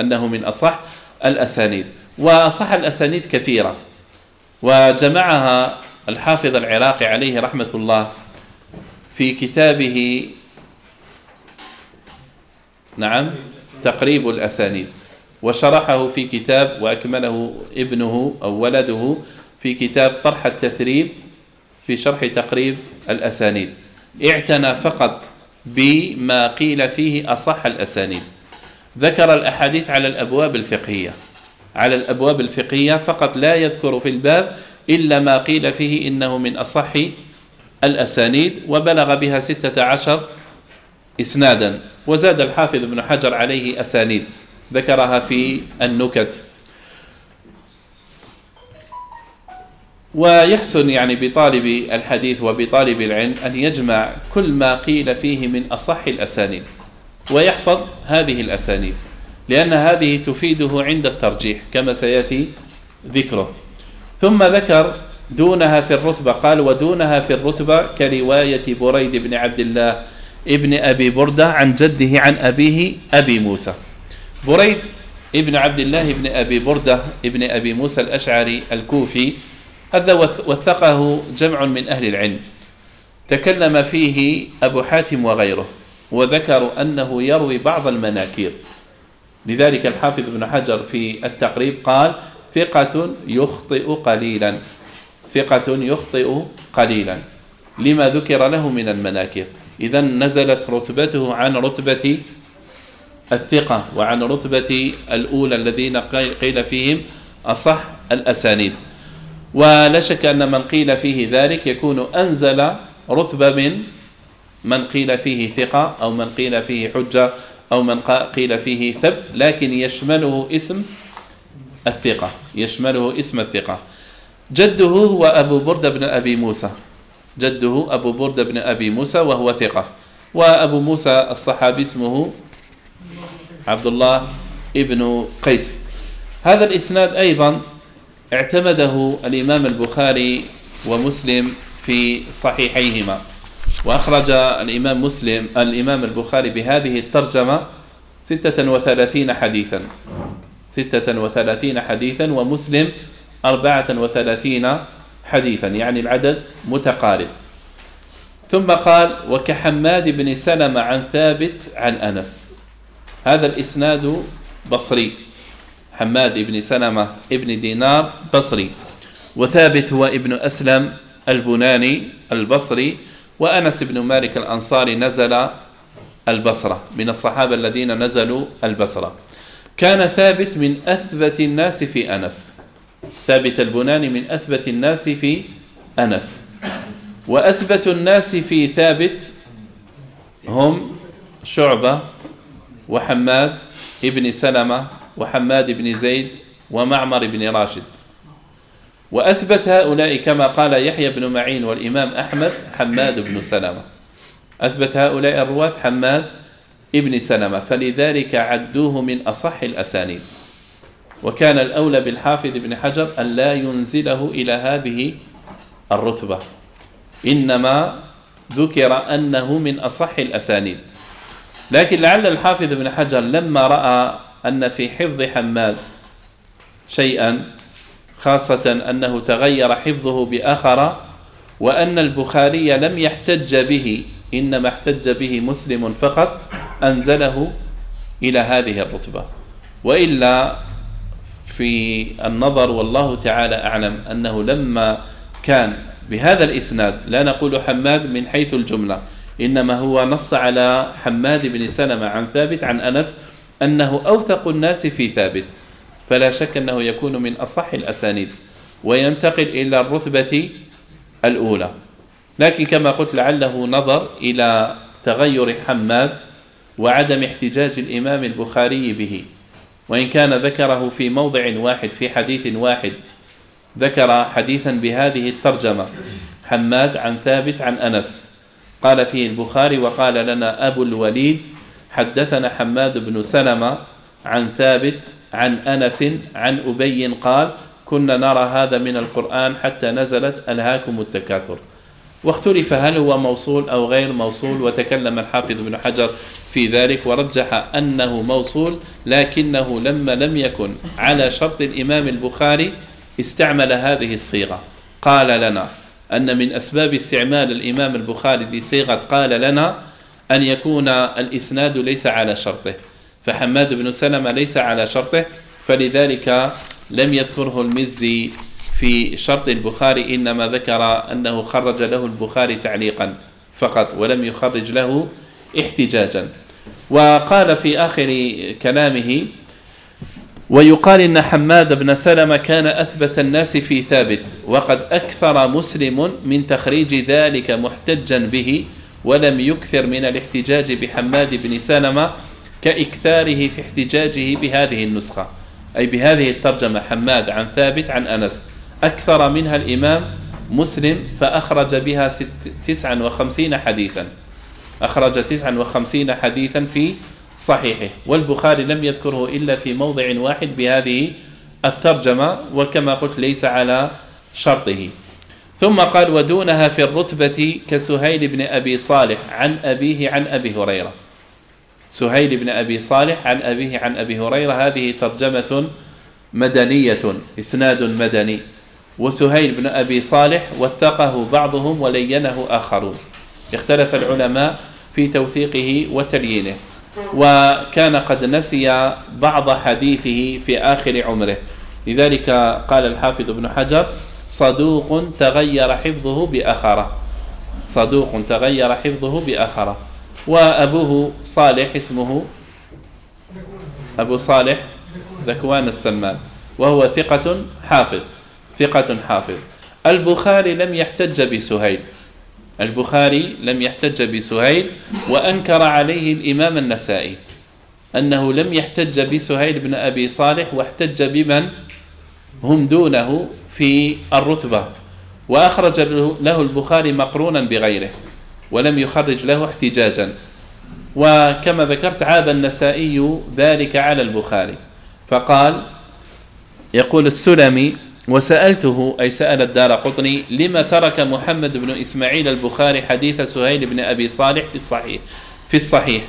أنه من أصح الأسانيد. وأصح الأسانيد كثيرة. وجمعها الحافظ العراقي عليه رحمة الله في كتابه نعم تقريب الأسانيد. وشرحه في كتاب وأكمله ابنه أو ولده في كتاب طرح التثريب في شرح تقريب الأسانيد. اعتنى فقط بما قيل فيه أصح الأسانيد. ذكر الأحاديث على الأبواب الفقهية. على الأبواب الفقهية فقط لا يذكر في الباب إلا ما قيل فيه إنه من أصح الأسانيد وبلغ بها ستة عشر إسنادا. وزاد الحافظ ابن حجر عليه أسانيد ذكرها في النكت. ويحسن يعني بطالب الحديث وبطالب العلم أن يجمع كل ما قيل فيه من أصح الأسانيد. ويحفظ هذه الأسانيد. لأن هذه تفيده عند الترجيح كما سيأتي ذكره. ثم ذكر دونها في الرتبة قال ودونها في الرتبة كرواية بريد بن عبد الله ابن أبي بردة عن جده عن أبيه أبي موسى. بريد ابن عبد الله ابن أبي بردة ابن أبي موسى الأشعري الكوفي هذا وثقه جمع من أهل العلم. تكلم فيه أبو حاتم وغيره وذكروا أنه يروي بعض المناكير. لذلك الحافظ ابن حجر في التقريب قال ثقة يخطئ قليلا. ثقة يخطئ قليلا. لما ذكر له من المناكر. إذا نزلت رتبته عن رتبة الثقة وعن رتبة الأولى الذين قيل فيهم أصح الأسانيد. ولا شك أن من قيل فيه ذلك يكون أنزل رتبة من من قيل فيه ثقة أو من قيل فيه حجة أو من قيل فيه ثبت لكن يشمله اسم الثقة يشمله اسم الثقة. جده هو أبو بردة بن أبي موسى. جده أبو بردة بن أبي موسى وهو ثقة. وأبو موسى الصحابي اسمه عبد الله ابن قيس. هذا الإسناد أيضا اعتمده الإمام البخاري ومسلم في صحيحيهما. وأخرج الإمام مسلم الإمام البخاري بهذه الترجمة ستة وثلاثين حديثا. ستة وثلاثين حديثا ومسلم أربعة وثلاثين حديثا يعني العدد متقارب. ثم قال وكحماد بن سلمة عن ثابت عن أنس. هذا الإسناد بصري. حماد بن سلمة ابن دينار بصري. وثابت هو ابن أسلم البناني البصري. وأنس بن مالك الأنصاري نزل البصرة من الصحابة الذين نزلوا البصرة. كان ثابت من أثبت الناس في أنس. ثابت البناني من أثبت الناس في أنس. وأثبت الناس في ثابت هم شعبة وحماد ابن سلمة وحماد بن زيد ومعمر بن راشد. وأثبت هؤلاء كما قال يحيى بن معين والإمام أحمد حماد بن سلمة. أثبت هؤلاء الرواة حماد ابن سلمة فلذلك عدوه من أصح الأسانيد. وكان الأولى بالحافظ بن حجر أن لا ينزله إلى هذه الرتبة. إنما ذكر أنه من أصح الأسانيد. لكن لعل الحافظ بن حجر لما رأى أن في حفظ حماد شيئا خاصة أنه تغير حفظه بآخر وأن البخاري لم يحتج به إنما احتج به مسلم فقط أنزله إلى هذه الرتبة. وإلا في النظر والله تعالى أعلم أنه لما كان بهذا الإسناد لا نقول حماد من حيث الجملة إنما هو نص على حماد بن سلمة عن ثابت عن أنس أنه أوثق الناس في ثابت. فلا شك أنه يكون من أصح الأسانيد وينتقل إلى الرتبة الأولى. لكن كما قلت لعله نظر إلى تغير حماد وعدم احتجاج الإمام البخاري به. وإن كان ذكره في موضع واحد في حديث واحد ذكر حديثا بهذه الترجمة حماد عن ثابت عن أنس. قال فيه البخاري وقال لنا أبو الوليد حدثنا حماد بن سلمة عن ثابت عن أنس عن أبي قال كنا نرى هذا من القرآن حتى نزلت ألهاكم التكاثر. واختلف هل هو موصول أو غير موصول وتكلم الحافظ بن حجر في ذلك ورجح أنه موصول لكنه لما لم يكن على شرط الإمام البخاري استعمل هذه الصيغة. قال لنا أن من أسباب استعمال الإمام البخاري لصيغة قال لنا أن يكون الإسناد ليس على شرطه. فحماد بن سلمة ليس على شرطه فلذلك لم يذكره المزي في شرط البخاري إنما ذكر أنه خرج له البخاري تعليقا فقط ولم يخرج له احتجاجا. وقال في آخر كلامه ويقال إن حماد بن سلمة كان أثبت الناس في ثابت وقد أكثر مسلم من تخريج ذلك محتجا به ولم يكثر من الاحتجاج بحماد بن سلمة كإكثاره في احتجاجه بهذه النسخة. أي بهذه الترجمة حماد عن ثابت عن أنس. أكثر منها الإمام مسلم فأخرج بها ست تسعا وخمسين حديثا. أخرج تسعا وخمسين حديثا في صحيحه. والبخاري لم يذكره إلا في موضع واحد بهذه الترجمة وكما قلت ليس على شرطه. ثم قال ودونها في الرتبة كسهيل بن أبي صالح عن أبيه عن أبي هريرة. سهيل بن أبي صالح عن أبيه عن أبي هريرة. هذه ترجمة مدنية إسناد مدني. وسهيل بن أبي صالح وثقه بعضهم ولينه آخرون. اختلف العلماء في توثيقه وتليينه. وكان قد نسي بعض حديثه في آخر عمره. لذلك قال الحافظ ابن حجر صدوق تغير حفظه بأخرة. صدوق تغير حفظه بأخرة. وأبوه صالح اسمه أبو صالح ذكوان السمان وهو ثقة حافظ ثقة حافظ. البخاري لم يحتج بسهيل البخاري لم يحتج بسهيل وأنكر عليه الإمام النسائي أنه لم يحتج بسهيل بن أبي صالح واحتج بمن؟ هم دونه في الرتبة. وأخرج له البخاري مقرونا بغيره. ولم يخرج له احتجاجا. وكما ذكرت عاب النسائي ذلك على البخاري. فقال يقول السلمي وسألته أي سأل الدار قطني لما ترك محمد بن إسماعيل البخاري حديث سهيل بن أبي صالح في الصحيح في الصحيح.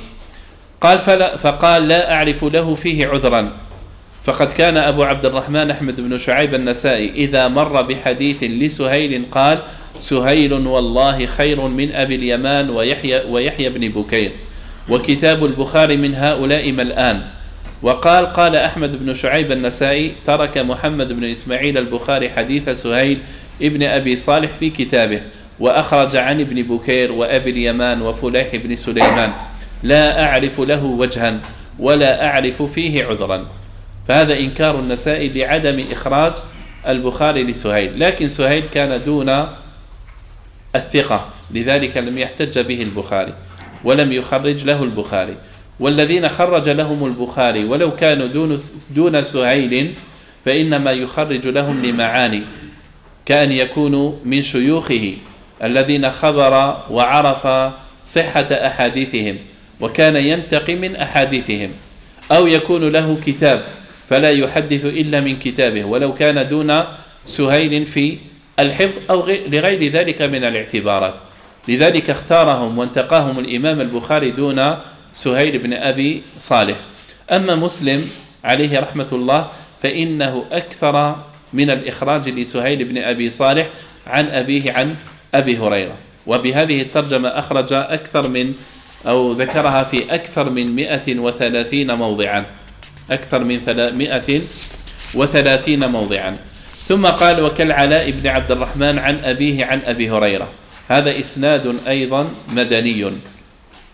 قال فلا فقال لا أعرف له فيه عذرا. فقد كان أبو عبد الرحمن أحمد بن شعيب النسائي إذا مر بحديث لسهيل قال سهيل والله خير من أبي اليمان ويحيى, ويحيى بن بكير. وكتاب البخاري من هؤلاء ملآن. وقال قال أحمد بن شعيب النسائي ترك محمد بن إسماعيل البخاري حديث سهيل ابن أبي صالح في كتابه وأخرج عن ابن بكير وأبي اليمان وفلاح بن سليمان. لا أعرف له وجها ولا أعرف فيه عذرا. فهذا إنكار النسائي لعدم إخراج البخاري لسهيل. لكن سهيل كان دون الثقة لذلك لم يحتج به البخاري ولم يخرج له البخاري. والذين خرج لهم البخاري ولو كانوا دون دون سهيل فإنما يخرج لهم لمعاني كأن يكونوا من شيوخه الذين خبر وعرف صحة أحاديثهم وكان ينتقي من أحاديثهم أو يكون له كتاب. فلا يحدث إلا من كتابه ولو كان دون سهيل في الحفظ أو لغير ذلك من الاعتبارات. لذلك اختارهم وانتقاهم الإمام البخاري دون سهيل بن أبي صالح. أما مسلم عليه رحمة الله فإنه أكثر من الإخراج لسهيل بن أبي صالح عن أبيه عن أبي هريرة. وبهذه الترجمة أخرج أكثر من أو ذكرها في أكثر من 130 موضعا. أكثر من 130 موضعا. ثم قال وكالعلاء بن عبد الرحمن عن أبيه عن أبي هريرة. هذا إسناد أيضا مدني.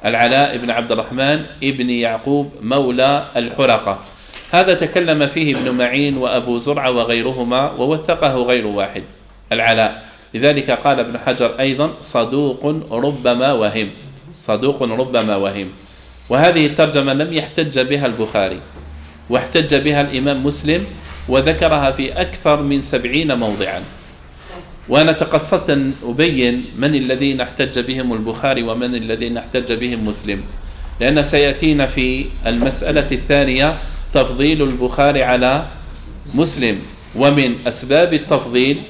العلاء بن عبد الرحمن ابن يعقوب مولى الحرقة. هذا تكلم فيه ابن معين وأبو زرعة وغيرهما ووثقه غير واحد. العلاء. لذلك قال ابن حجر أيضا صدوق ربما وهم. صدوق ربما وهم. وهذه الترجمة لم يحتج بها البخاري. واحتج بها الإمام مسلم وذكرها في أكثر من سبعين موضعا. وأنا تقصدت أن أبين من الذين احتج بهم البخاري ومن الذين احتج بهم مسلم لأن سيأتينا في المسألة الثانية تفضيل البخاري على مسلم. ومن أسباب التفضيل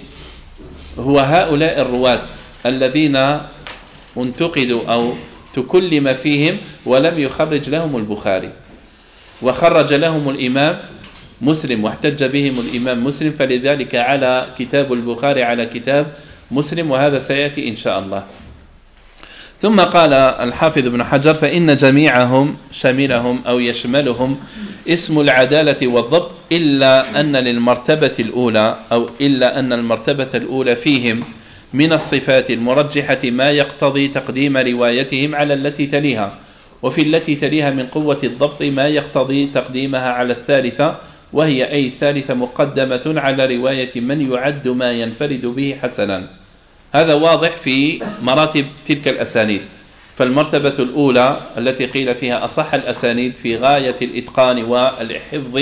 هو هؤلاء الرواة الذين انتقدوا أو تكلم فيهم ولم يخرج لهم البخاري. وخرج لهم الإمام مسلم واحتج بهم الإمام مسلم فلذلك على كتاب البخاري على كتاب مسلم وهذا سيأتي إن شاء الله. ثم قال الحافظ ابن حجر فإن جميعهم شملهم أو يشملهم اسم العدالة والضبط إلا أن للمرتبة الأولى أو إلا أن المرتبة الأولى فيهم من الصفات المرجحة ما يقتضي تقديم روايتهم على التي تليها. وفي التي تليها من قوة الضبط ما يقتضي تقديمها على الثالثة وهي أي الثالثة مقدمة على رواية من يعد ما ينفرد به حسنا. هذا واضح في مراتب تلك الأسانيد. فالمرتبة الأولى التي قيل فيها أصح الأسانيد في غاية الإتقان والحفظ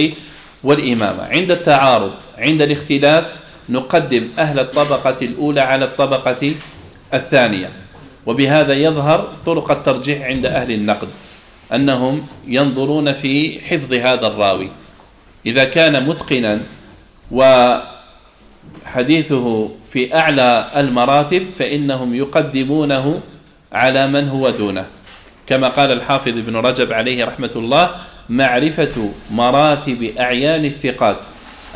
والإمامة. عند التعارض عند الاختلاف نقدم أهل الطبقة الأولى على الطبقة الثانية. وبهذا يظهر طرق الترجيح عند أهل النقد أنهم ينظرون في حفظ هذا الراوي. إذا كان متقنا حديثه في أعلى المراتب فإنهم يقدمونه على من هو دونه. كما قال الحافظ ابن رجب عليه رحمة الله معرفة مراتب أعيان الثقات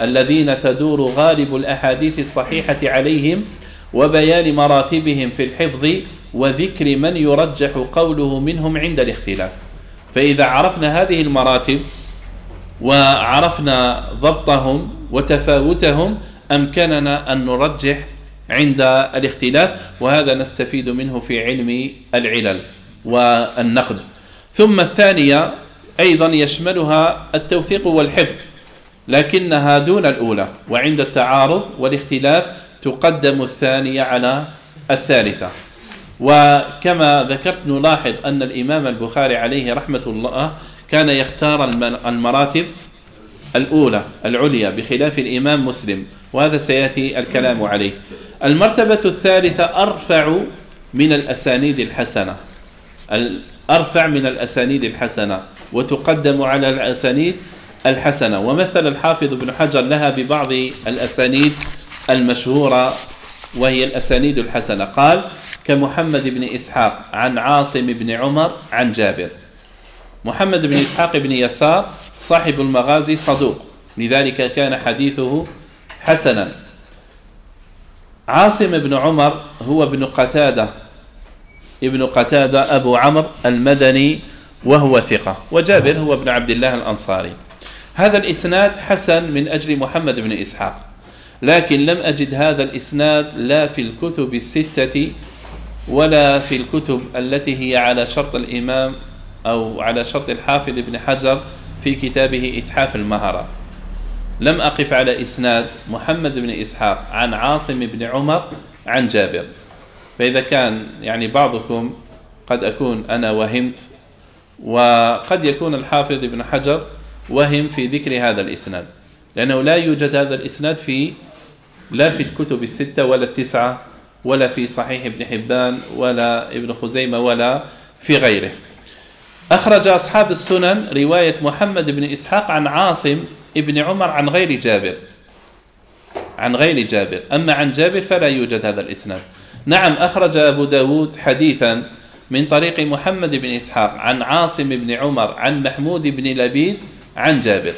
الذين تدور غالب الأحاديث الصحيحة عليهم وبيان مراتبهم في الحفظ وذكر من يرجح قوله منهم عند الاختلاف. فإذا عرفنا هذه المراتب وعرفنا ضبطهم وتفاوتهم أمكننا أن نرجح عند الاختلاف وهذا نستفيد منه في علم العلل والنقد. ثم الثانية أيضا يشملها التوثيق والحفظ لكنها دون الأولى وعند التعارض والاختلاف تقدم الثانية على الثالثة. وكما ذكرت نلاحظ أن الإمام البخاري عليه رحمة الله كان يختار المراتب الأولى العليا بخلاف الإمام مسلم وهذا سيأتي الكلام عليه. المرتبة الثالثة أرفع من الأسانيد الحسنة. أرفع من الأسانيد الحسنة وتقدم على الأسانيد الحسنة. ومثل الحافظ ابن حجر لها ببعض الأسانيد المشهورة وهي الأسانيد الحسنة. قال كمحمد بن إسحاق عن عاصم بن عمر عن جابر. محمد بن إسحاق بن يسار صاحب المغازي صدوق لذلك كان حديثه حسنا. عاصم بن عمر هو ابن قتادة ابن قتادة أبو عمرو المدني وهو ثقة وجابر هو ابن عبد الله الأنصاري. هذا الإسناد حسن من أجل محمد بن إسحاق. لكن لم أجد هذا الإسناد لا في الكتب الستة ولا في الكتب التي هي على شرط الإمام أو على شرط الحافظ ابن حجر في كتابه إتحاف المهرة لم أقف على إسناد محمد بن إسحاق عن عاصم بن عمر عن جابر. فإذا كان يعني بعضكم قد أكون أنا وهمت وقد يكون الحافظ ابن حجر وهم في ذكر هذا الإسناد. لأنه لا يوجد هذا الإسناد في لا في الكتب الستة ولا التسعة ولا في صحيح ابن حبان ولا ابن خزيمة ولا في غيره. أخرج أصحاب السنن رواية محمد بن إسحاق عن عاصم ابن عمر عن غير جابر. عن غير جابر. أما عن جابر فلا يوجد هذا الإسناد. نعم أخرج أبو داود حديثا من طريق محمد بن إسحاق عن عاصم بن عمر عن محمود بن لبيد عن جابر.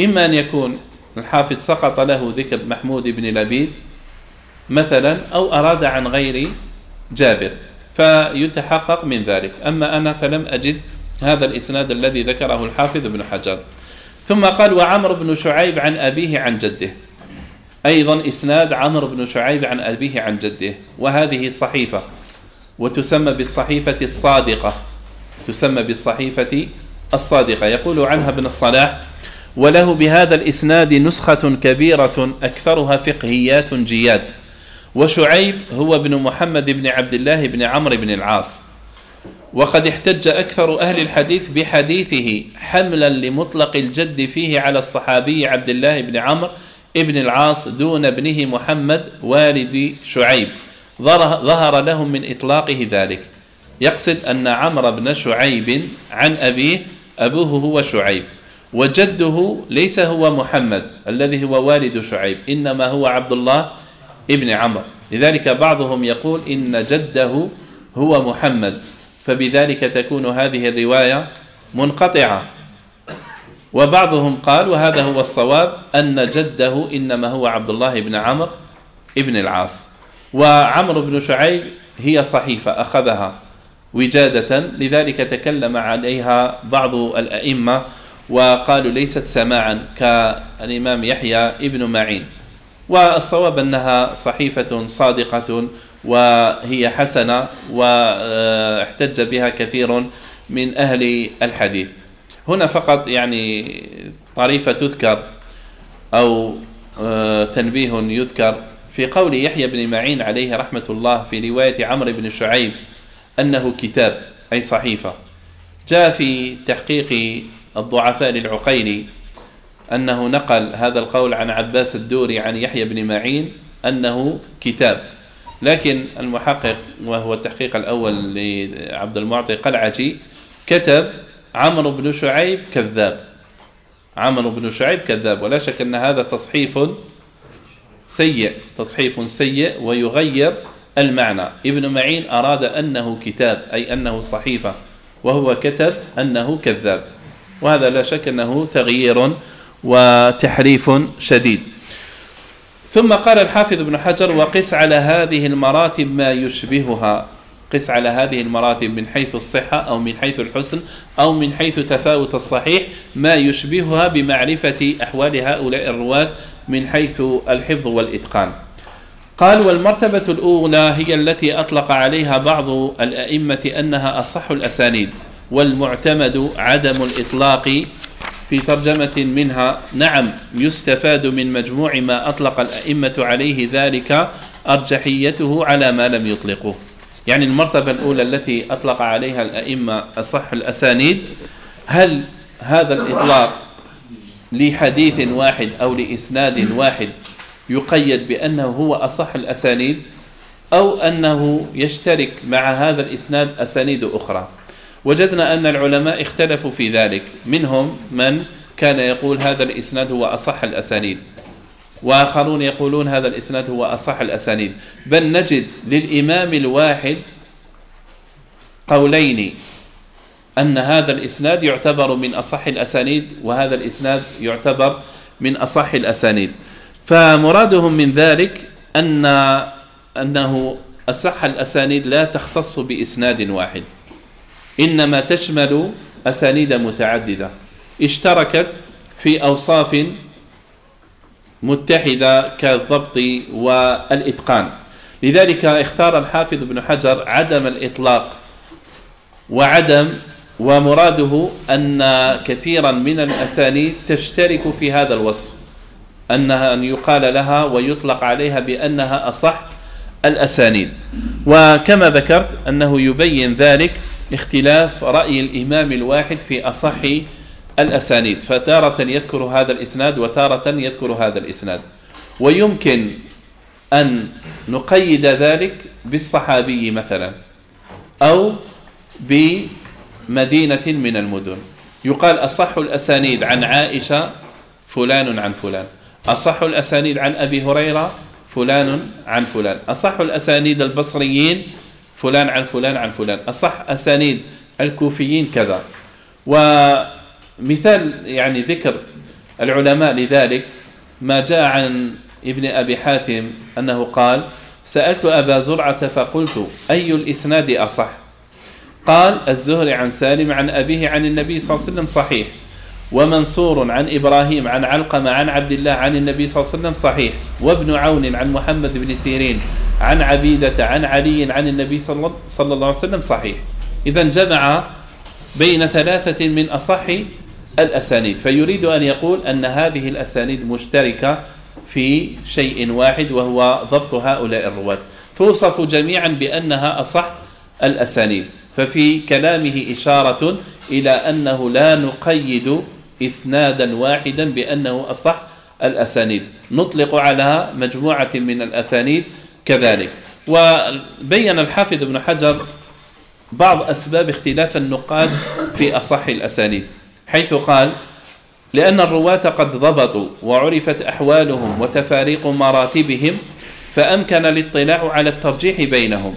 إما أن يكون الحافظ سقط له ذكر محمود بن لبيد مثلا أو أراد عن غير جابر فيتحقق من ذلك. أما أنا فلم أجد هذا الإسناد الذي ذكره الحافظ ابن حجر. ثم قال وعمر بن شعيب عن أبيه عن جده. أيضا إسناد عمرو بن شعيب عن أبيه عن جده. وهذه صحيفة وتسمى بالصحيفة الصادقة. تسمى بالصحيفة الصادقة. يقول عنها ابن الصلاح وله بهذا الإسناد نسخة كبيرة أكثرها فقهيات جياد. وشعيب هو ابن محمد بن عبد الله بن عمرو بن العاص. وقد احتج أكثر أهل الحديث بحديثه حملا لمطلق الجد فيه على الصحابي عبد الله بن عمرو ابن العاص دون ابنه محمد والد شعيب. ظهر لهم من إطلاقه ذلك. يقصد أن عمرو بن شعيب عن أبيه أبوه هو شعيب. وجده ليس هو محمد الذي هو والد شعيب إنما هو عبد الله ابن عمرو لذلك بعضهم يقول إن جده هو محمد فبذلك تكون هذه الرواية منقطعة. وبعضهم قال وهذا هو الصواب أن جده إنما هو عبد الله بن عمرو ابن العاص. وعمرو بن شعيب هي صحيفة أخذها وجادة لذلك تكلم عليها بعض الأئمة وقالوا ليست سماعا كالإمام يحيى ابن معين. والصواب أنها صحيفة صادقة وهي حسنة واحتج بها كثير من أهل الحديث. هنا فقط يعني طريفة تذكر أو تنبيه يذكر في قول يحيى بن معين عليه رحمة الله في رواية عمرو بن شعيب أنه كتاب أي صحيفة. جاء في تحقيق الضعفاء للعقيلي أنه نقل هذا القول عن عباس الدوري عن يحيى بن معين أنه كتاب. لكن المحقق وهو التحقيق الأول لعبد المعطي قلعجي كتب عمرو بن شعيب كذاب. عمرو بن شعيب كذاب. ولا شك أن هذا تصحيف سيء تصحيف سيء ويغير المعنى. ابن معين أراد أنه كتاب أي أنه صحيفة. وهو كتب أنه كذاب. وهذا لا شك أنه تغيير وتحريف شديد. ثم قال الحافظ ابن حجر وقس على هذه المراتب ما يشبهها. قس على هذه المراتب من حيث الصحة أو من حيث الحسن أو من حيث تفاوت الصحيح ما يشبهها بمعرفة أحوال هؤلاء الرواة من حيث الحفظ والإتقان. قال والمرتبة الأولى هي التي أطلق عليها بعض الأئمة أنها أصح الأسانيد. والمعتمد عدم الإطلاق في ترجمة منها نعم يستفاد من مجموع ما أطلق الأئمة عليه ذلك أرجحيته على ما لم يطلقوه يعني المرتبة الأولى التي أطلق عليها الأئمة أصح الأسانيد هل هذا الإطلاق لحديث واحد أو لإسناد واحد يقيد بأنه هو أصح الأسانيد أو أنه يشترك مع هذا الإسناد أسانيد أخرى؟ وجدنا أن العلماء اختلفوا في ذلك. منهم من كان يقول هذا الإسناد هو أصح الأسانيد وآخرون يقولون هذا الإسناد هو أصح الأسانيد. بل نجد للإمام الواحد قولين أن هذا الإسناد يعتبر من أصح الأسانيد وهذا الإسناد يعتبر من أصح الأسانيد. فمرادهم من ذلك أن أنه أصح الأسانيد لا تختص بإسناد واحد. إنما تشمل أسانيد متعددة. اشتركت في أوصاف متحدة كالضبط والإتقان. لذلك اختار الحافظ ابن حجر عدم الإطلاق وعدم ومراده أن كثيرا من الأسانيد تشترك في هذا الوصف أنها أن يقال لها ويطلق عليها بأنها أصح الأسانيد. وكما ذكرت أنه يبين ذلك اختلاف رأي الإمام الواحد في أصح الأسانيد فتارة يذكر هذا الإسناد وتارة يذكر هذا الإسناد. ويمكن أن نقيد ذلك بالصحابي مثلا أو بمدينة من المدن. يقال أصح الأسانيد عن عائشة فلان عن فلان. أصح الأسانيد عن أبي هريرة فلان عن فلان. أصح الأسانيد البصريين فلان عن فلان عن فلان. أصح أسانيد الكوفيين كذا. ومثال يعني ذكر العلماء لذلك ما جاء عن ابن أبي حاتم أنه قال سألت أبا زرعة فقلت أي الإسناد أصح؟ قال الزهري عن سالم عن أبيه عن النبي صلى الله عليه وسلم صحيح. ومنصور عن إبراهيم عن علقمة عن عبد الله عن النبي صلى الله عليه وسلم صحيح. وابن عون عن محمد بن سيرين عن عبيدة عن علي عن النبي صلى الله عليه وسلم صحيح. إذا جمع بين ثلاثة من أصح الأسانيد. فيريد أن يقول أن هذه الأسانيد مشتركة في شيء واحد وهو ضبط هؤلاء الرواة. توصف جميعا بأنها أصح الأسانيد. ففي كلامه إشارة إلى أنه لا نقيد إسنادا واحدا بأنه أصح الأسانيد. نطلق على مجموعة من الأسانيد كذلك. وبين الحافظ ابن حجر بعض أسباب اختلاف النقاد في أصح الأسانيد حيث قال لأن الرواة قد ضبطوا وعرفت أحوالهم وتفاريق مراتبهم فأمكن الاطلاع على الترجيح بينهم.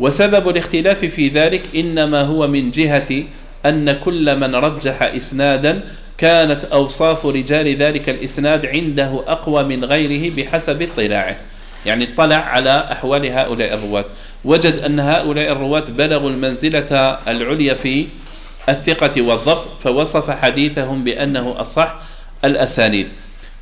وسبب الاختلاف في ذلك إنما هو من جهة أن كل من رجح إسنادا كانت أوصاف رجال ذلك الإسناد عنده أقوى من غيره بحسب اطلاعه. يعني اطلع على أحوال هؤلاء الرواة. وجد أن هؤلاء الرواة بلغوا المنزلة العليا في الثقة والضبط فوصف حديثهم بأنه أصح الأسانيد.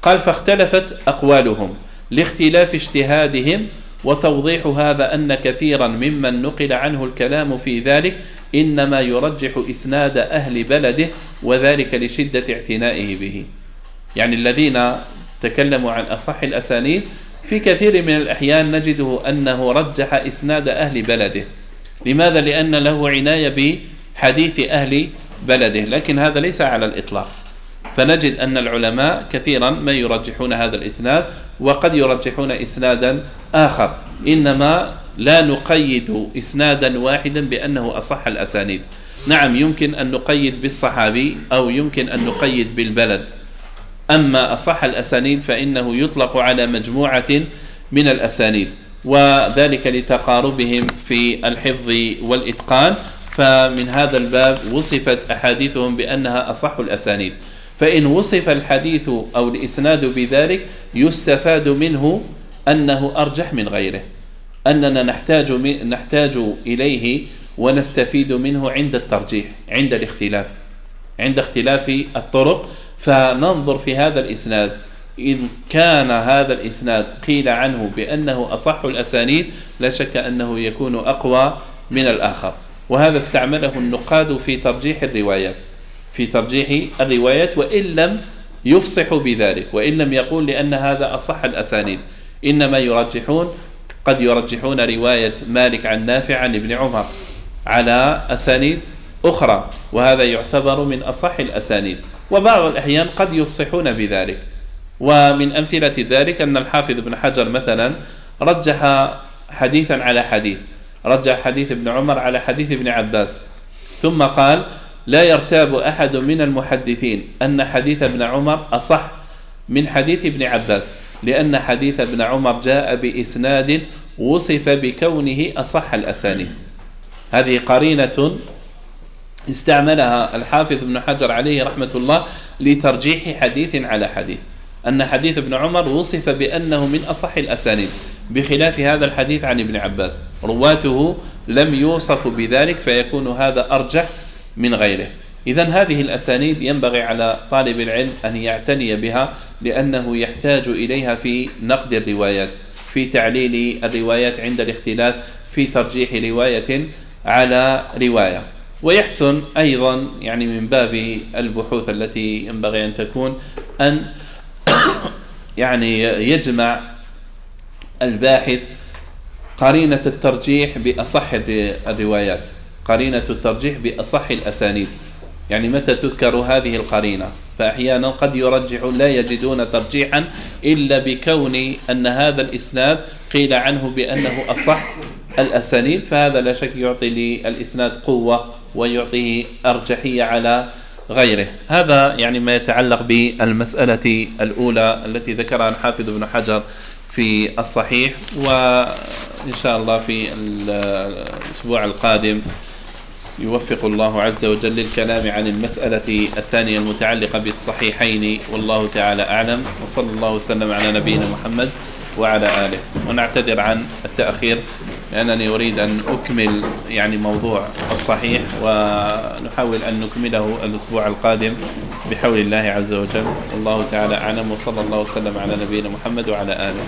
قال فاختلفت أقوالهم لاختلاف اجتهادهم وتوضيح هذا أن كثيرا ممن نقل عنه الكلام في ذلك إنما يرجح إسناد أهل بلده وذلك لشدة اعتنائه به. يعني الذين تكلموا عن أصح الأسانيد في كثير من الأحيان نجده أنه رجح إسناد أهل بلده. لماذا؟ لأن له عناية بحديث أهل بلده لكن هذا ليس على الإطلاق. فنجد أن العلماء كثيرا ما يرجحون هذا الإسناد وقد يرجحون إسنادا آخر. إنما لا نقيد إسنادا واحدا بأنه أصح الأسانيد. نعم يمكن أن نقيد بالصحابي أو يمكن أن نقيد بالبلد. أما أصح الأسانيد فإنه يطلق على مجموعة من الأسانيد وذلك لتقاربهم في الحفظ والإتقان. فمن هذا الباب وصفت أحاديثهم بأنها أصح الأسانيد. فإن وصف الحديث أو الإسناد بذلك يستفاد منه أنه أرجح من غيره أننا نحتاج نحتاج إليه ونستفيد منه عند الترجيح عند الاختلاف عند اختلاف الطرق. فننظر في هذا الإسناد. إن كان هذا الإسناد قيل عنه بأنه أصح الأسانيد لا شك أنه يكون أقوى من الآخر. وهذا استعمله النقاد في ترجيح الروايات. في ترجيح الروايات وإن لم يفصح بذلك وإن لم يقول لأن هذا أصح الأسانيد. إنما يرجحون قد يرجحون رواية مالك عن نافع عن ابن عمر على أسانيد أخرى وهذا يعتبر من أصح الأسانيد. وبعض الأحيان قد يفصحون بذلك. ومن أمثلة ذلك أن الحافظ ابن حجر مثلا رجح حديثا على حديث رجح حديث ابن عمر على حديث ابن عباس. ثم قال لا يرتاب أحد من المحدثين أن حديث ابن عمر أصح من حديث ابن عباس لأن حديث ابن عمر جاء بإسناد وصف بكونه أصح الأسانيد. هذه قرينة استعملها الحافظ ابن حجر عليه رحمة الله لترجيح حديث على حديث. أن حديث ابن عمر وصف بأنه من أصح الأسانيد بخلاف هذا الحديث عن ابن عباس. رواته لم يوصف بذلك فيكون هذا أرجح من غيره. إذا هذه الأسانيد ينبغي على طالب العلم أن يعتني بها لأنه يحتاج إليها في نقد الروايات في تعليل الروايات عند الاختلاف في ترجيح رواية على رواية. ويحسن أيضا يعني من باب البحوث التي ينبغي أن تكون أن [COUGHS] يعني يجمع الباحث قرينة الترجيح بأصح الروايات. قرينة الترجيح بأصح الأسانيد. يعني متى تذكر هذه القرينة؟ فأحيانا قد يرجح لا يجدون ترجيحا إلا بكون أن هذا الإسناد قيل عنه بأنه أصح الأسانيد فهذا لا شك يعطي للإسناد قوة ويعطيه أرجحية على غيره. هذا يعني ما يتعلق بالمسألة الأولى التي ذكرها الحافظ ابن حجر في الصحيح وإن شاء الله في الأسبوع القادم يوفق الله عز وجل للكلام عن المسألة الثانية المتعلقة بالصحيحين والله تعالى أعلم. وصلى الله وسلم على نبينا محمد وعلى آله. ونعتذر عن التأخير لأنني أريد أن أكمل يعني موضوع الصحيح ونحاول أن نكمله الأسبوع القادم بحول الله عز وجل. والله تعالى أعلم. وصلى الله وسلم على نبينا محمد وعلى آله.